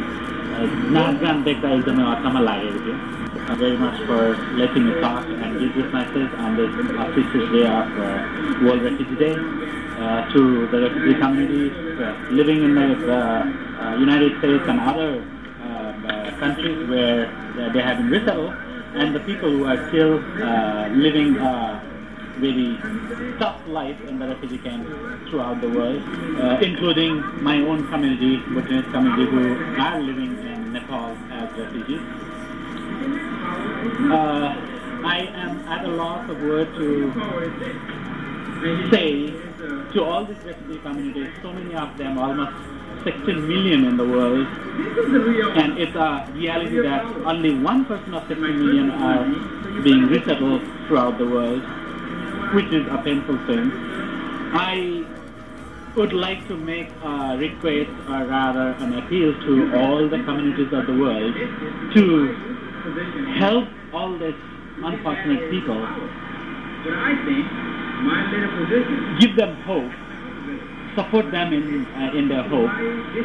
नाचगान देख्दा एकदमै अचम्म लागेको थियो very much for letting me talk and give this message on this auspicious day of uh, World Refugee Day uh, to the refugee communities uh, living in the uh, United States and other uh, uh, countries where uh, they have been resettled and the people who are still uh, living a very tough life in the refugee camps throughout the world, uh, including my own community, Bhutanese community who are living in Nepal as refugees. Uh, I am at a loss of words to say to all these refugee communities, so many of them, almost 16 million in the world, and it's a reality that only one person of 16 million are being resettled throughout the world, which is a painful thing. I would like to make a request, or rather an appeal to all the communities of the world to help all these unfortunate people, give them hope, support them in, uh, in their hope,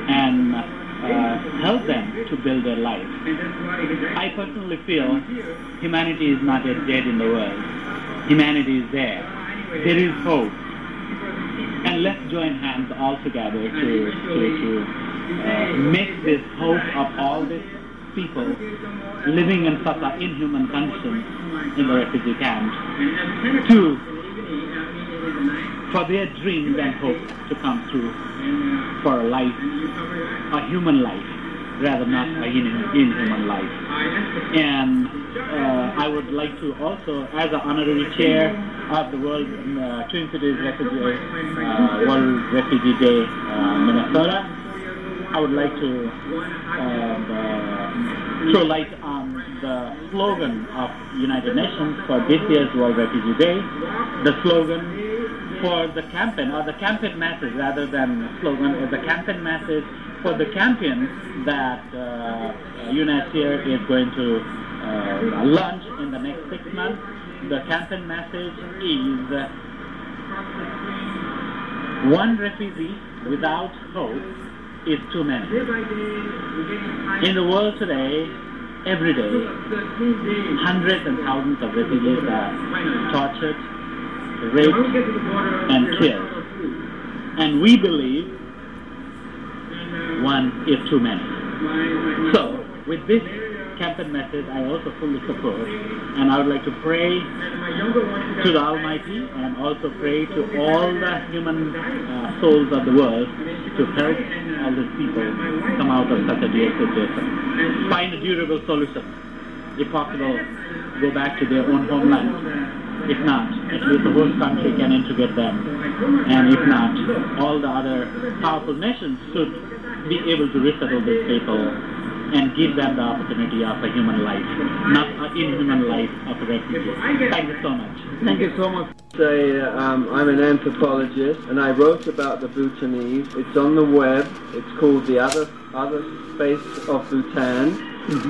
and uh, help them to build their life. I personally feel humanity is not yet dead in the world. Humanity is there. There is hope. And let's join hands all together to, to, to uh, make this hope of all these people living in such an inhuman conditions in the refugee camps to for their dreams and hopes to come true for a life, a human life, rather not a in- human life. And uh, I would like to also, as an honorary chair of the World uh, Twin Cities Refugee uh, World Refugee Day, uh, Minnesota, I would like to uh, throw light on the slogan of United Nations for this year's World Refugee Day. The slogan for the campaign, or the campaign message rather than slogan, is the campaign message for the campaign that uh, UNHCR is going to uh, launch in the next six months. The campaign message is one refugee without hope is too many. In the world today, every day, hundreds and thousands of refugees are tortured, raped, and killed. And we believe one is too many. So, with this campaign message, I also fully support, and I would like to pray to the Almighty and also pray to all the human uh, souls of the world to help all these people come out of such a dire situation. Find a durable solution. If possible, go back to their own homeland. If not, at least the whole country can integrate them. And if not, all the other powerful nations should be able to resettle these people and give them the opportunity of a human life, not an inhuman life of a refugee. Thank you so much. Thank you so much. Say, um, I'm an anthropologist, and I wrote about the Bhutanese. It's on the web. It's called the Other Other Space of Bhutan,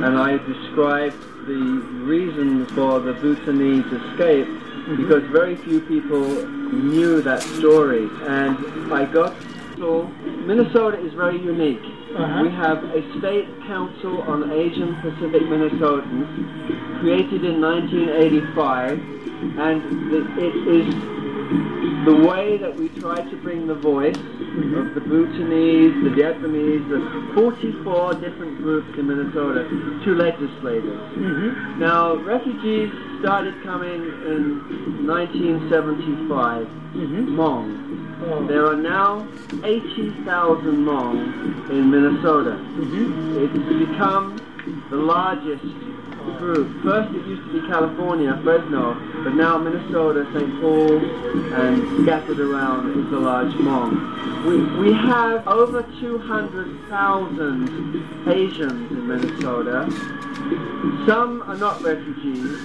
and I described the reasons for the Bhutanese escape because very few people knew that story, and I got. So Minnesota is very unique. Uh-huh. We have a state council on Asian Pacific Minnesotans created in 1985, and it is the way that we try to bring the voice Mm-hmm. of the Bhutanese, the Vietnamese, the 44 different groups in Minnesota to legislators. Mm-hmm. Now, refugees started coming in 1975, mm-hmm. Hmong. Oh. There are now 80,000 Hmong in Minnesota. It's become the largest group. First it used to be California, Fresno, but now Minnesota, St. Paul, and scattered around is a large Hmong. We, we have over 200,000 Asians in Minnesota. Some are not refugees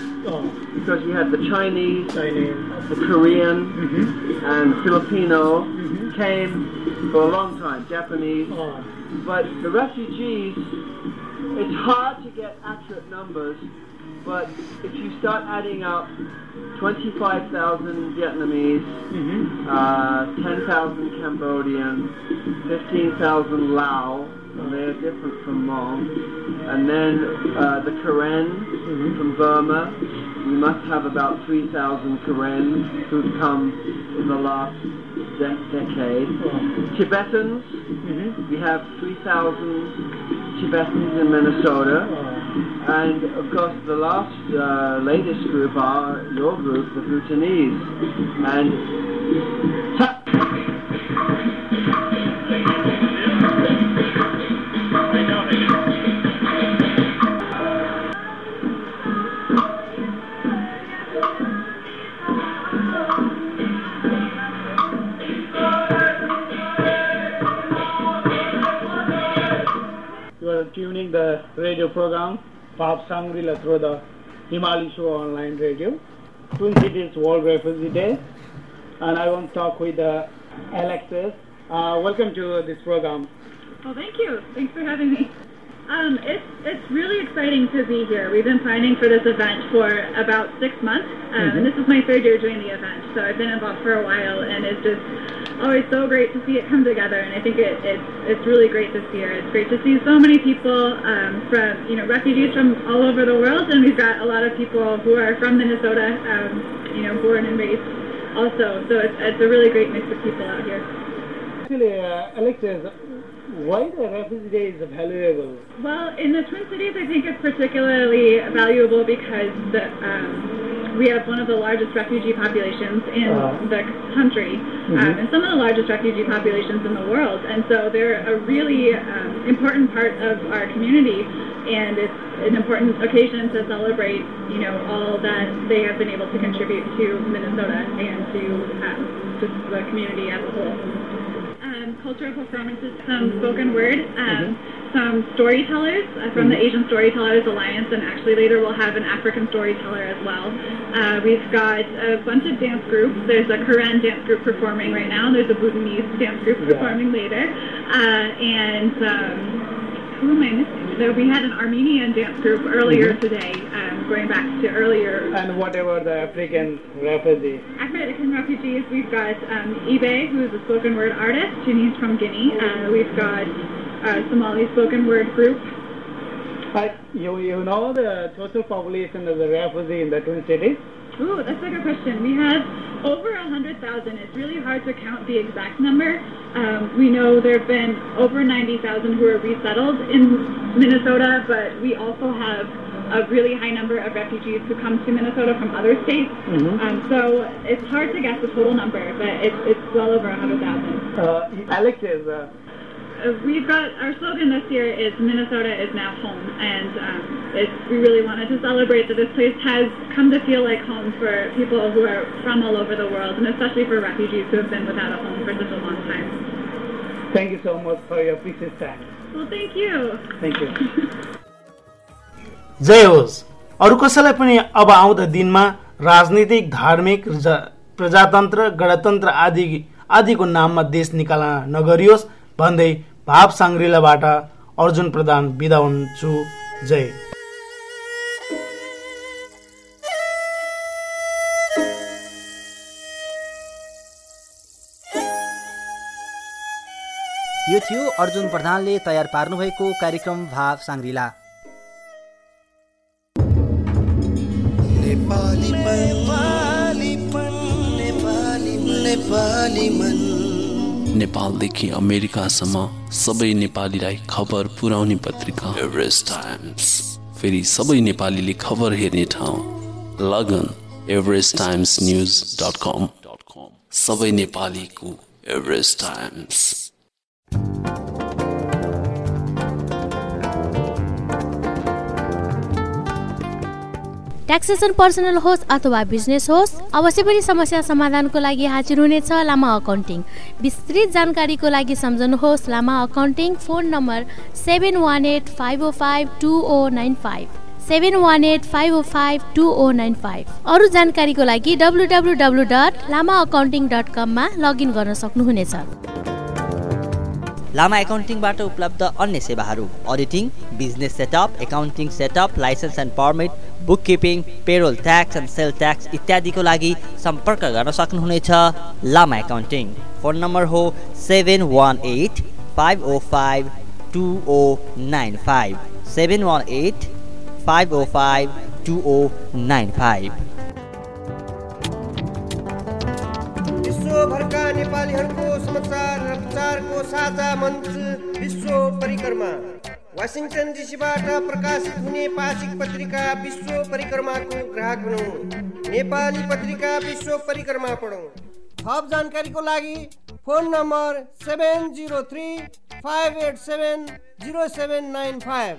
because we had the Chinese, the Korean, mm-hmm. and Filipino mm-hmm. came for a long time, Japanese. Oh. But the refugees, it's hard to get accurate numbers, but if you start adding up 25,000 Vietnamese, uh, 10,000 Cambodian, 15,000 Lao, and they're different from Hmong, and then uh, the Karen from Burma, we must have about 3,000 Karen who've come in the last de- decade. Tibetans, we have 3,000 Tibetans in Minnesota. And of course, the last, uh, latest group are your group, the Bhutanese. And You are tuning the radio program Pop Sangrila through the Himali Show online radio. Twin Cities World Refugee Day. And I want to talk with uh, Alexis. Uh, welcome to this program. Well, thank you. Thanks for having me. Um, it's it's really exciting to be here. We've been planning for this event for about six months, um, and this is my third year doing the event. So I've been involved for a while, and it's just always so great to see it come together. And I think it, it's it's really great this year. It's great to see so many people um, from you know refugees from all over the world, and we've got a lot of people who are from Minnesota, um, you know, born and raised also. So it's it's a really great mix of people out here. Actually, uh, why the Refugee Day is valuable? Well, in the Twin Cities, I think it's particularly valuable because the, um, we have one of the largest refugee populations in Uh. the country, um, Mhm. and some of the largest refugee populations in the world. And so they're a really um, important part of our community, and it's an important occasion to celebrate, you know, all that they have been able to contribute to Minnesota and to um, just the community as a whole um, cultural performances, some spoken word, um, some storytellers uh, from the Asian Storytellers Alliance, and actually later we'll have an African storyteller as well. Uh, we've got a bunch of dance groups. There's a Korean dance group performing right now. There's a Bhutanese dance group Yeah. performing later, uh, and um, who So we had an Armenian dance group earlier Mhm. today, um, going back to earlier And whatever the African refugee. African refugees, we've got um, Ibe, who's a spoken word artist, and he's from Guinea. Uh, we've got a Somali spoken word group. But you, you know the total population of the refugee in the Twin Cities? Ooh, that's a good question. We have over a 100,000. It's really hard to count the exact number. Um, we know there have been over 90,000 who are resettled in Minnesota, but we also have a really high number of refugees who come to Minnesota from other states. Mhm. Um, so it's hard to guess the total number, but it's, it's well over 100,000. Uh, Alexis, uh, Uh, we've got our slogan this year is Minnesota is now home, and um, it's, we really wanted to celebrate that this place has come to feel like home for people who are from all over the world, and especially for refugees who have been without a home for such a long time. thank you so much for your precious time. Well, thank you. Thank you. जय होस् अरू कसैलाई पनि अब आउँदा दिनमा राजनीतिक धार्मिक र प्रजातन्त्र गणतन्त्र आदि आदिको नाममा देश निकाला नगरियोस् भन्दै भाव साङ्ग्रिलाबाट अर्जुन प्रधान बिदा हुन्छु। जय। यो थियो अर्जुन प्रधानले तयार पार्नुभएको कार्यक्रम भाव साङ्ग्रिला। नेपालदेखि अमेरिकासम्म सबै नेपालीलाई खबर पुर्याउने पत्रिका। एभरेस्ट टाइम्स फेरि सबै नेपालीले खबर हेर्ने ठाउँ। लगन Everest Times news dot com सबै नेपालीको। एभरेस्ट टाइम्स ट्याक्सेसन पर्सनल होस् अथवा बिजनेस होस् अवश्य पनि समस्या समाधानको लागि हाजिर हुनेछ लामा अकाउन्टिङ विस्तृत जानकारीको लागि सम्झनुहोस् Lama accounting phone number seven one eight five O five two O nine five seven one eight five O five two O nine five अरू जानकारीको लागि W W W dot Lama accounting dot कममा login गर्न सक्नुहुनेछ। लामा एकाउन्टिङबाट उपलब्ध अन्य सेवाहरू auditing business setup accounting setup license and permit bookkeeping payroll tax and sale tax इत्यादिको लागि सम्पर्क गर्न सक्नुहुनेछ। लामा एकाउन्टिङ फोन नम्बर हो seven one eight five O five two O nine five. Seven one eight five O five two O nine five. साझा मञ्च विश्व परिक्रमा वासिङटन डिसीबाट प्रकाशित हुने पाक्षिक पत्रिका विश्व परिक्रमाको ग्राहक बनौँ। नेपाली पत्रिका विश्व परिक्रमा पढौँ। थप जानकारीको लागि phone number seven zero three five eight seven zero seven nine five.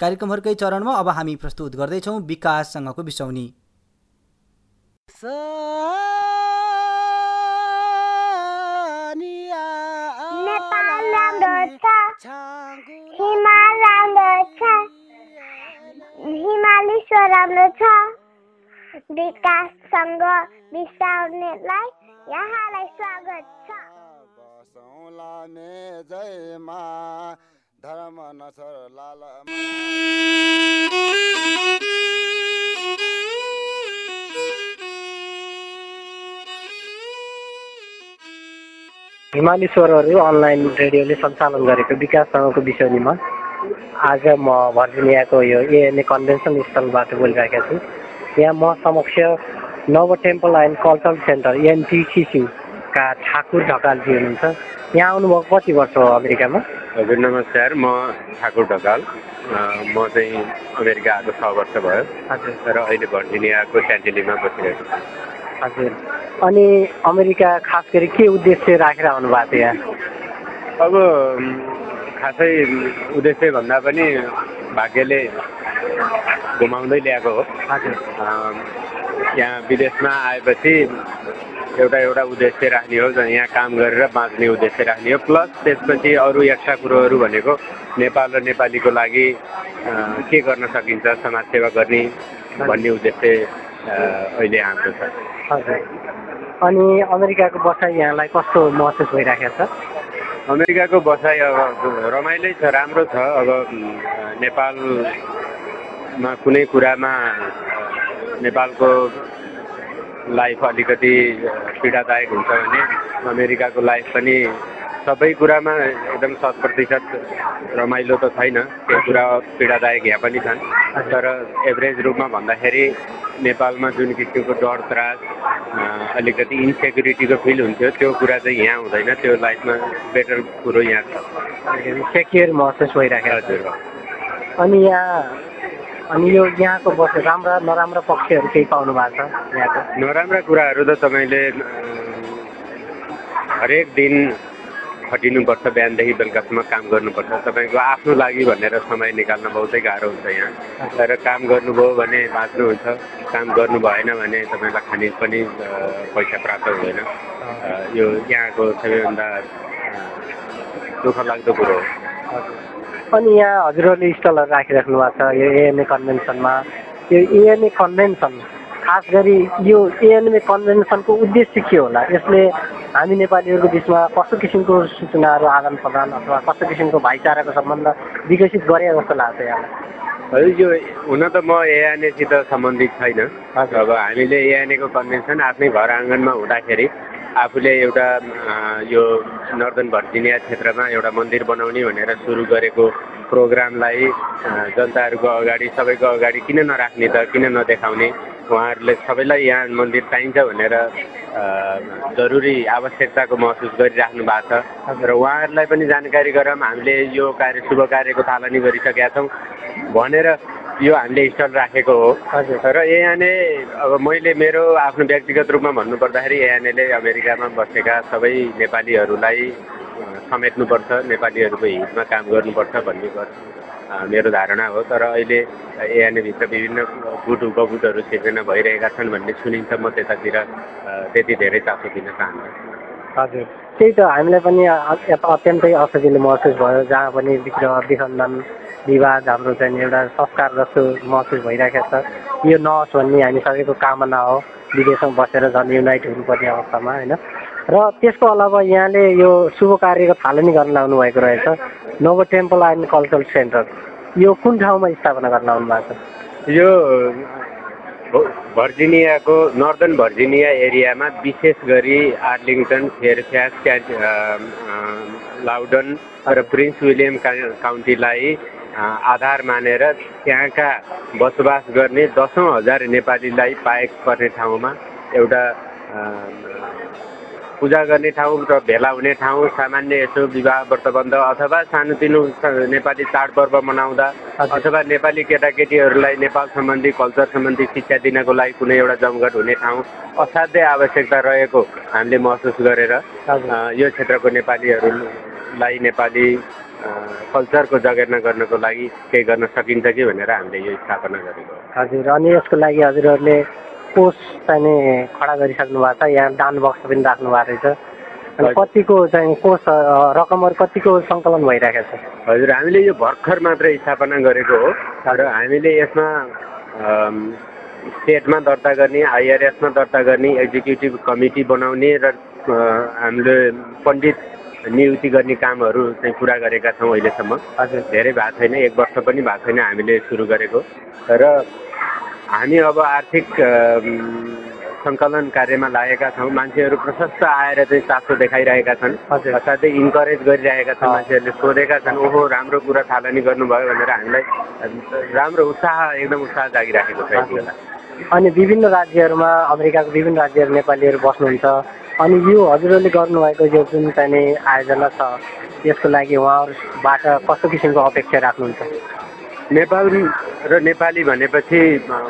कार्यक्रमहरूकै चरणमा अब हामी प्रस्तुत गर्दैछौँ विकाससँगको बिसौनी। छ हिमाल राम्रो छ हिमालेश्वर राम्रो छ विकाससँग बिसाउनेलाई यहाँलाई स्वागत छ जयमा धर्म नसर लाल हिमाली स्वरहरू अनलाइन रेडियोले सञ्चालन गरेको विकाससँगको विषयमा आज म भर्जिनियाको यो एएनए कन्भेन्सन स्थलबाट बोलिरहेको छु। यहाँ म समक्ष Nova temple and cultural center एनटिसिसीका Thakur ढकालजी हुनुहुन्छ। यहाँ आउनुभएको कति वर्ष हो अमेरिकामा? हजुर नमस्कार। म ठाकुर ढकाल। म चाहिँ अमेरिका आएको छ वर्ष भयो। हजुर। र अहिले भर्जिनियाको स्यान्टिलीमा बसिरहेको छु। हजुर। अनि अमेरिका खास गरी के उद्देश्य राखेर आउनु भएको थियो यहाँ? अब खासै उद्देश्य भन्दा पनि भाग्यले घुमाउँदै ल्याएको हो। यहाँ विदेशमा आएपछि एउटा एउटा उद्देश्य राख्ने हो यहाँ काम गरेर बाँच्ने उद्देश्य राख्ने हो। प्लस त्यसपछि अरू एक्स्ट्रा कुरोहरू भनेको नेपाल र नेपालीको लागि के गर्न सकिन्छ समाजसेवा गर्ने भन्ने उद्देश्य अहिले हाम्रो छ। अनि अमेरिकाको बसाइ यहाँलाई कस्तो महसुस भइराखेको छ? अमेरिकाको बसाइ अब रमाइलै छ राम्रो छ। अब नेपालमा कुनै कुरामा नेपालको लाइफ अलिकति पीडादायक हुन्छ भने अमेरिकाको लाइफ पनि सबै कुरामा एकदम शत प्रतिशत रमाइलो त छैन। केही कुरा पीडादायक यहाँ पनि छन्। तर एभरेज रूपमा भन्दाखेरि नेपालमा जुन किसिमको डर त्रास अलिकति इन्सेक्युरिटीको फिल हुन्थ्यो त्यो कुरा चाहिँ यहाँ हुँदैन। त्यो लाइफमा बेटर कुरो यहाँ छ। सेक्युर महसुस भइराखेको हजुर। अनि यहाँ अनि यो यहाँको बस राम्रा नराम्रा पक्षहरू केही पाउनु भएको छ यहाँको? नराम्रा कुराहरू त तपाईँले हरेक दिन खटिनुपर्छ बिहानदेखि बेलुकासम्म काम गर्नुपर्छ। तपाईँको आफ्नो लागि भनेर समय निकाल्न बहुतै गाह्रो हुन्छ यहाँ। तर काम गर्नुभयो भने बाँच्नुहुन्छ काम गर्नु भएन भने तपाईँलाई खाने पनि पैसा प्राप्त हुँदैन। यो यहाँको सबैभन्दा दुःख लाग्दो कुरो हो। अनि यहाँ हजुरहरूले स्टलहरू राखिराख्नु भएको छ यो एएनए कन्भेन्सनमा यो एएनए कन्भेन्सन खास गरी यो एएनए कन्भेन्सनको उद्देश्य के होला? यसले हामी नेपालीहरूको बिचमा कस्तो किसिमको सूचनाहरू आदान प्रदान अथवा कस्तो किसिमको भाइचाराको सम्बन्ध विकसित गरे जस्तो लाग्छ यहाँलाई? हजुर यो हुन त म एआइएनएसित सम्बन्धित छैन। अब हामीले एआइएनएको कन्भेन्सन आफ्नै घर आँगनमा हुँदाखेरि आफूले एउटा यो नर्दन भर्जिनिया क्षेत्रमा एउटा मन्दिर बनाउने भनेर सुरु गरेको प्रोग्रामलाई जनताहरूको अगाडि सबैको अगाडि किन नराख्ने त किन नदेखाउने उहाँहरूले सबैलाई यहाँ मन्दिर चाहिन्छ भनेर जरुरी आवश्यकताको महसुस गरिराख्नु भएको छ। र उहाँहरूलाई पनि जानकारी गराउँ हामीले यो कार्य शुभ कार्यको थालनी गरिसकेका छौँ भनेर यो हामीले स्टल राखेको हो। र एआनए अब मैले मेरो आफ्नो व्यक्तिगत रूपमा भन्नुपर्दाखेरि एआनएले अमेरिकामा बसेका सबै नेपालीहरूलाई समेट्नुपर्छ नेपालीहरूको हितमा काम गर्नुपर्छ भन्ने गर्- अ, मेरो धारणा हो तर अहिले एएनएभित्र विभिन्न गुट उपगुटहरू सिर्जना भइरहेका छन् भन्ने सुनिन्छ म त्यतातिर त्यति धेरै चासो दिन चाहन्छु हजुर। त्यही त हामीलाई पनि यता अत्यन्तै असजिलो महसुस भयो जहाँ पनि विग्रह विखण्डन विवाद हाम्रो चाहिँ एउटा संस्कार जस्तो महसुस भइरहेको छ। यो नहोस् भन्ने हामी सबैको कामना हो। विदेशमा बसेर झन् युनाइट हुनुपर्ने अवस्थामा होइन? र त्यसको अलावा यहाँले यो शुभ कार्यको थालनी गर्न लाउनु भएको रहेछ। Nova temple and cultural center. यो कुन ठाउँमा स्थापना गर्न लाउनु भएको छ? यो भर्जिनियाको नर्दन भर्जिनिया एरियामा विशेष गरी आर्लिङटन अ, लाउडन र प्रिन्स विलियम काउन्टीलाई आधार मानेर त्यहाँका बसोबास गर्ने दसौँ हजार नेपालीलाई पाएक पर्ने ठाउँमा एउटा पूजा गर्ने ठाउँ र भेला हुने ठाउँ सामान्य यसो विवाह व्रतबन्ध अथवा सानोतिनो नेपाली चाडपर्व मनाउँदा अथवा नेपाली केटाकेटीहरूलाई नेपाल सम्बन्धी कल्चर सम्बन्धी शिक्षा दिनको लागि कुनै एउटा जमघट हुने ठाउँ असाध्यै आवश्यकता रहेको हामीले महसुस गरेर यो क्षेत्रको नेपालीहरूलाई नेपाली कल्चरको जगेर्ना गर्नको लागि केही गर्न सकिन्छ कि भनेर हामीले यो स्थापना गरेको हजुर अनि यसको लागि हजुरहरूले कोष चाहिँ खडा गरिसक्नु भएको छ? यहाँ दान बक्स पनि राख्नु भएको रहेछ। अनि। कतिको चाहिँ कोष रकमहरू कतिको सङ्कलन भइरहेको छ? हजुर हामीले यो भर्खर मात्र स्थापना गरेको हो। र हामीले यसमा स्टेटमा दर्ता गर्ने आइआरएसमा दर्ता गर्ने एक्जिक्युटिभ कमिटी बनाउने र हामीले पण्डित नियुक्ति गर्ने कामहरू चाहिँ पुरा गरेका छौँ अहिलेसम्म। धेरै भएको छैन एक वर्ष पनि भएको छैन हामीले सुरु गरेको। र हामी अब आर्थिक सङ्कलन कार्यमा लागेका छौँ। मान्छेहरू प्रशस्त आएर चाहिँ चासो देखाइरहेका छन्। साथै इन्करेज गरिरहेका छन्। मान्छेहरूले सोधेका छन् ओहो राम्रो कुरा थालनी गर्नुभयो भनेर हामीलाई राम्रो उत्साह एकदम उत्साह जागिराखेको छ अनि विभिन्न राज्यहरूमा अमेरिकाको विभिन्न राज्यहरू नेपालीहरू बस्नुहुन्छ। अनि यो हजुरहरूले गर्नुभएको यो जुन चाहिँ आयोजना छ यसको लागि उहाँहरूबाट कस्तो किसिमको अपेक्षा राख्नुहुन्छ? नेपाल र नेपाली भनेपछि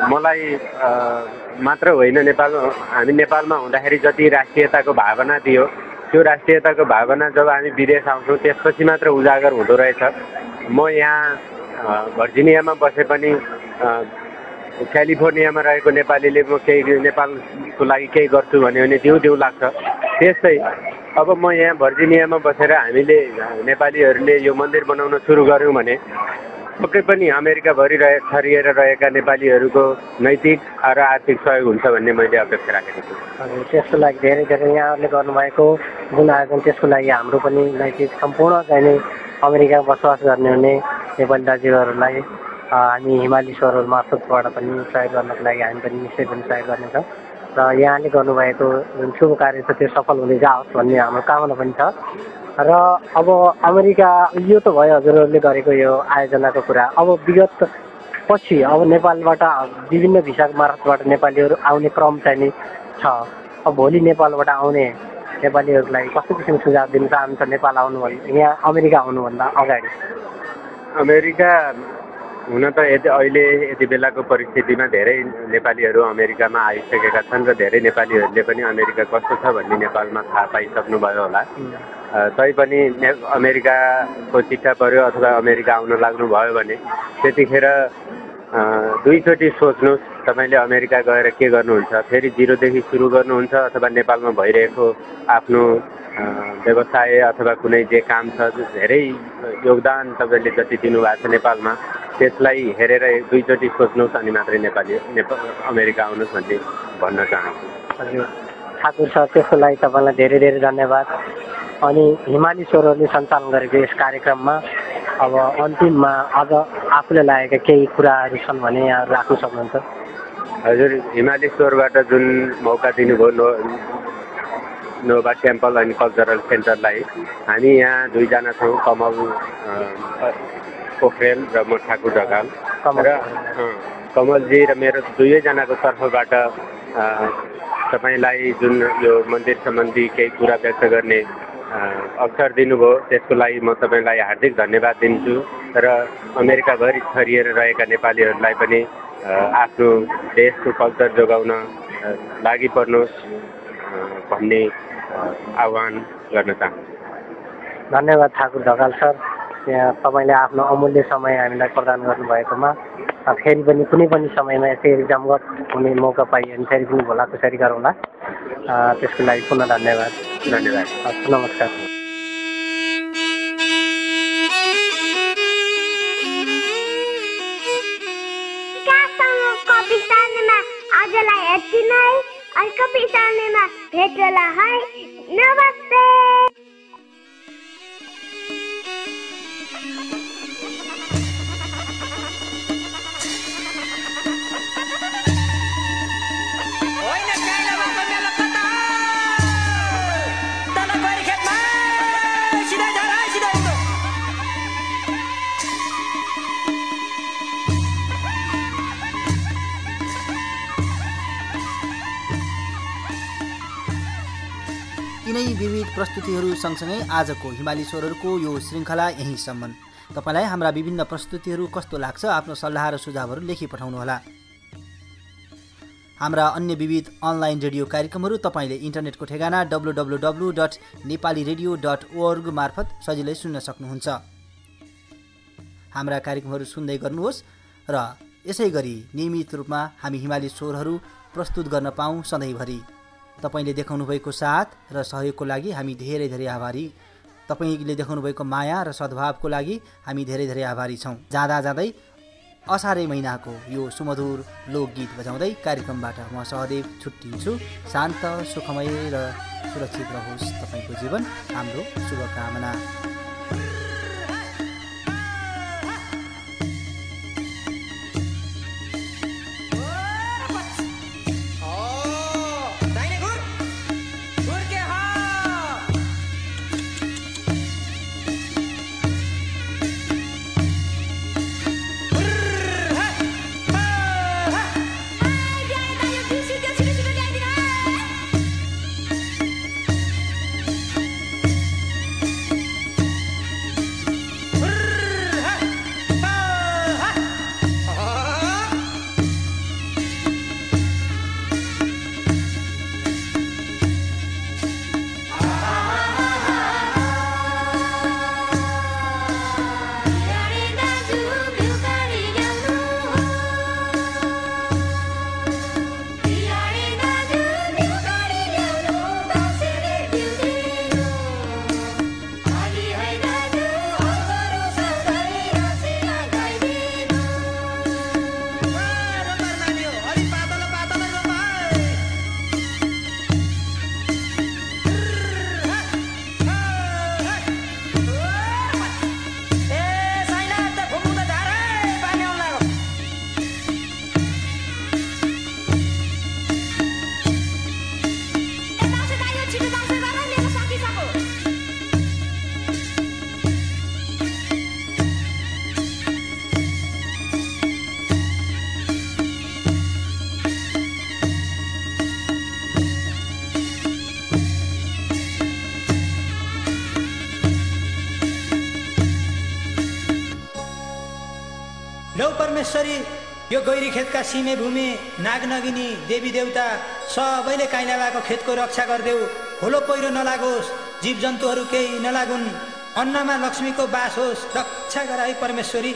मलाई मात्र होइन नेपाल हामी नेपालमा हुँदाखेरि जति राष्ट्रियताको भावना थियो त्यो राष्ट्रियताको भावना जब हामी विदेश आउँछौँ त्यसपछि मात्र उजागर हुँदो रहेछ। म यहाँ भर्जिनियामा बसे पनि क्यालिफोर्नियामा रहेको नेपालीले म केही नेपालको लागि केही गर्छु भन्यो भने दिउँ दिउँ लाग्छ। त्यस्तै अब म यहाँ भर्जिनियामा बसेर हामीले नेपालीहरूले यो मन्दिर बनाउन सुरु गऱ्यौँ भने पक्कै पनि अमेरिकाभरि रहे छरिएर रहेका नेपालीहरूको नैतिक र आर्थिक सहयोग हुन्छ भन्ने मैले अपेक्षा राखेको छु। त्यसको लागि धेरै धेरै यहाँहरूले गर्नुभएको जुन आयोजन त्यसको लागि हाम्रो पनि नैतिक सम्पूर्ण चाहिँ अमेरिकामा बसोबास गर्ने हुने नेपाली दाजुभाइहरूलाई अ, हामी हिमाली स्वरहरू मार्फतबाट पनि सहयोग गर्नको लागि हामी पनि निश्चय पनि सहयोग गर्नेछौँ। र यहाँले गर्नुभएको जुन शुभ कार्य छ त्यो सफल हुँदै जाओस् भन्ने हाम्रो कामना पनि छ। र अब अमेरिका यो त भयो हजुरहरूले गरेको यो आयोजनाको कुरा। अब विगत पछि अब नेपालबाट विभिन्न भिसा मार्फतबाट नेपालीहरू आउने क्रम चाहिँ नि छ। अब भोलि नेपालबाट आउने नेपालीहरूलाई कस्तो किसिमको सुझाव दिन चाहन्छ नेपाल आउनु भन्दा यहाँ अमेरिका आउनुभन्दा अगाडि। अमेरिका हुन त यति अहिले यति बेलाको परिस्थितिमा धेरै नेपालीहरू अमेरिकामा आइसकेका छन् र धेरै नेपालीहरूले पनि अमेरिका कस्तो छ भन्ने नेपालमा थाहा पाइसक्नुभयो होला। तैपनि ने अमेरिकाको चिठा पऱ्यो अथवा अमेरिका आउन लाग्नुभयो भने त्यतिखेर दुईचोटि सोच्नुहोस् तपाईँले अमेरिका गएर के गर्नुहुन्छ? फेरि जिरोदेखि सुरु गर्नुहुन्छ अथवा नेपालमा भइरहेको आफ्नो व्यवसाय अथवा कुनै जे काम छ धेरै योगदान तपाईँले जति दिनुभएको छ नेपालमा त्यसलाई हेरेर दुईचोटि सोच्नुहोस् अनि मात्रै नेपाली नेपाल अमेरिका आउनुहोस् भन्ने भन्न चाहन्छु। हजुर। ठाकुर सर त्यसको लागि तपाईँलाई धेरै धेरै धन्यवाद। अनि हिमाली स्वरहरूले सञ्चालन गरेको यस कार्यक्रममा अब अन्तिममा अझ आफूले लागेका केही कुराहरू छन् भने यहाँ राख्नु सक्नुहुन्छ। हजुर हिमाली स्टोरबाट जुन मौका दिनुभयो no Nova temple and cultural सेन्टरलाई हामी यहाँ दुईजना छौँ कमल पोखरेल र म ठाकुर ढकाल र कमलजी र मेरो दुवैजनाको तर्फबाट तपाईँलाई जुन यो मन्दिर सम्बन्धी केही कुरा व्यक्त गर्ने अवसर दिनुभयो। त्यसको लागि म तपाईँलाई हार्दिक धन्यवाद दिन्छु र अमेरिकाभरि छरिएर रहेका नेपालीहरूलाई पनि आफ्नो देशको कल्चर जोगाउन लागि पर्नुहोस् भन्ने आह्वान गर्न चाहन्छु। धन्यवाद ठाकुर ढकाल सर। तपाईँले आफ्नो अमूल्य समय हामीलाई प्रदान गर्नुभएकोमा फेरि पनि कुनै पनि समयमा यसरी जमघट हुने मौका पाइयो भने फेरि पनि भोला खुसरी गरौँला। अ, त्यसको लागि पुनः धन्यवाद। धन्यवाद। हस्, नमस्कार। यति नै। अर्को पिसानेमा भेटला है। नमस्ते। प्रस्तुतिहरू सँगसँगै आजको हिमाली स्वरहरूको यो श्रृङ्खला यहीँसम्म। तपाईँलाई हाम्रा विभिन्न प्रस्तुतिहरू कस्तो लाग्छ आफ्नो सल्लाह र सुझावहरू लेखी पठाउनुहोला। हाम्रा अन्य विविध अनलाइन रेडियो कार्यक्रमहरू तपाईँले इन्टरनेटको ठेगाना W W W dot Nepali radio dot org मार्फत सजिलै सुन्न सक्नुहुन्छ। हाम्रा कार्यक्रमहरू सुन्दै गर्नुहोस् र यसै गरी नियमित रूपमा हामी हिमाली स्वरहरू प्रस्तुत गर्न पाऊँ सधैँभरि। तपाईँले देखाउनु भएको साथ र सहयोगको लागि हामी धेरै धेरै आभारी। तपाईँले देखाउनु भएको माया र सद्भावको लागि हामी धेरै धेरै आभारी छौँ। जाँदा जाँदै असारै महिनाको यो सुमधुर लोकगीत बजाउँदै कार्यक्रमबाट म सहदेव छुट्टिन्छु। शान्त सुखमय र सुरक्षित रहोस् तपाईँको जीवन। हाम्रो शुभकामना। गैरी खेतका सिमे भूमि नागनगिनी देवी देवता सबैले काइलाबाको खेतको रक्षा गरिदेऊ। होलो पहिरो नलागोस् जीव जन्तुहरू केही नलागुन्। अन्नमा लक्ष्मीको बास होस् रक्षा गर है परमेश्वरी।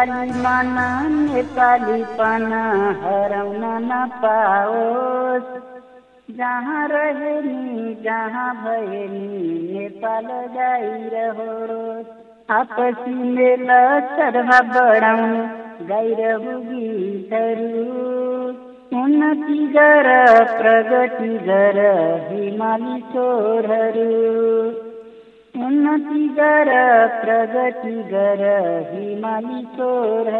नेपाली मन नेपालीपन हराउन नपाओस्। जहाँ रहे नि जहाँ भए नि नेपाल गाइरहोस्। आपसी मेल सर्वा बढाउनु गाइरहु गीतहरू। उन्नति गर प्रगति गर हिमाली स्वरहरू उन्नतिर प्रगति गिमोर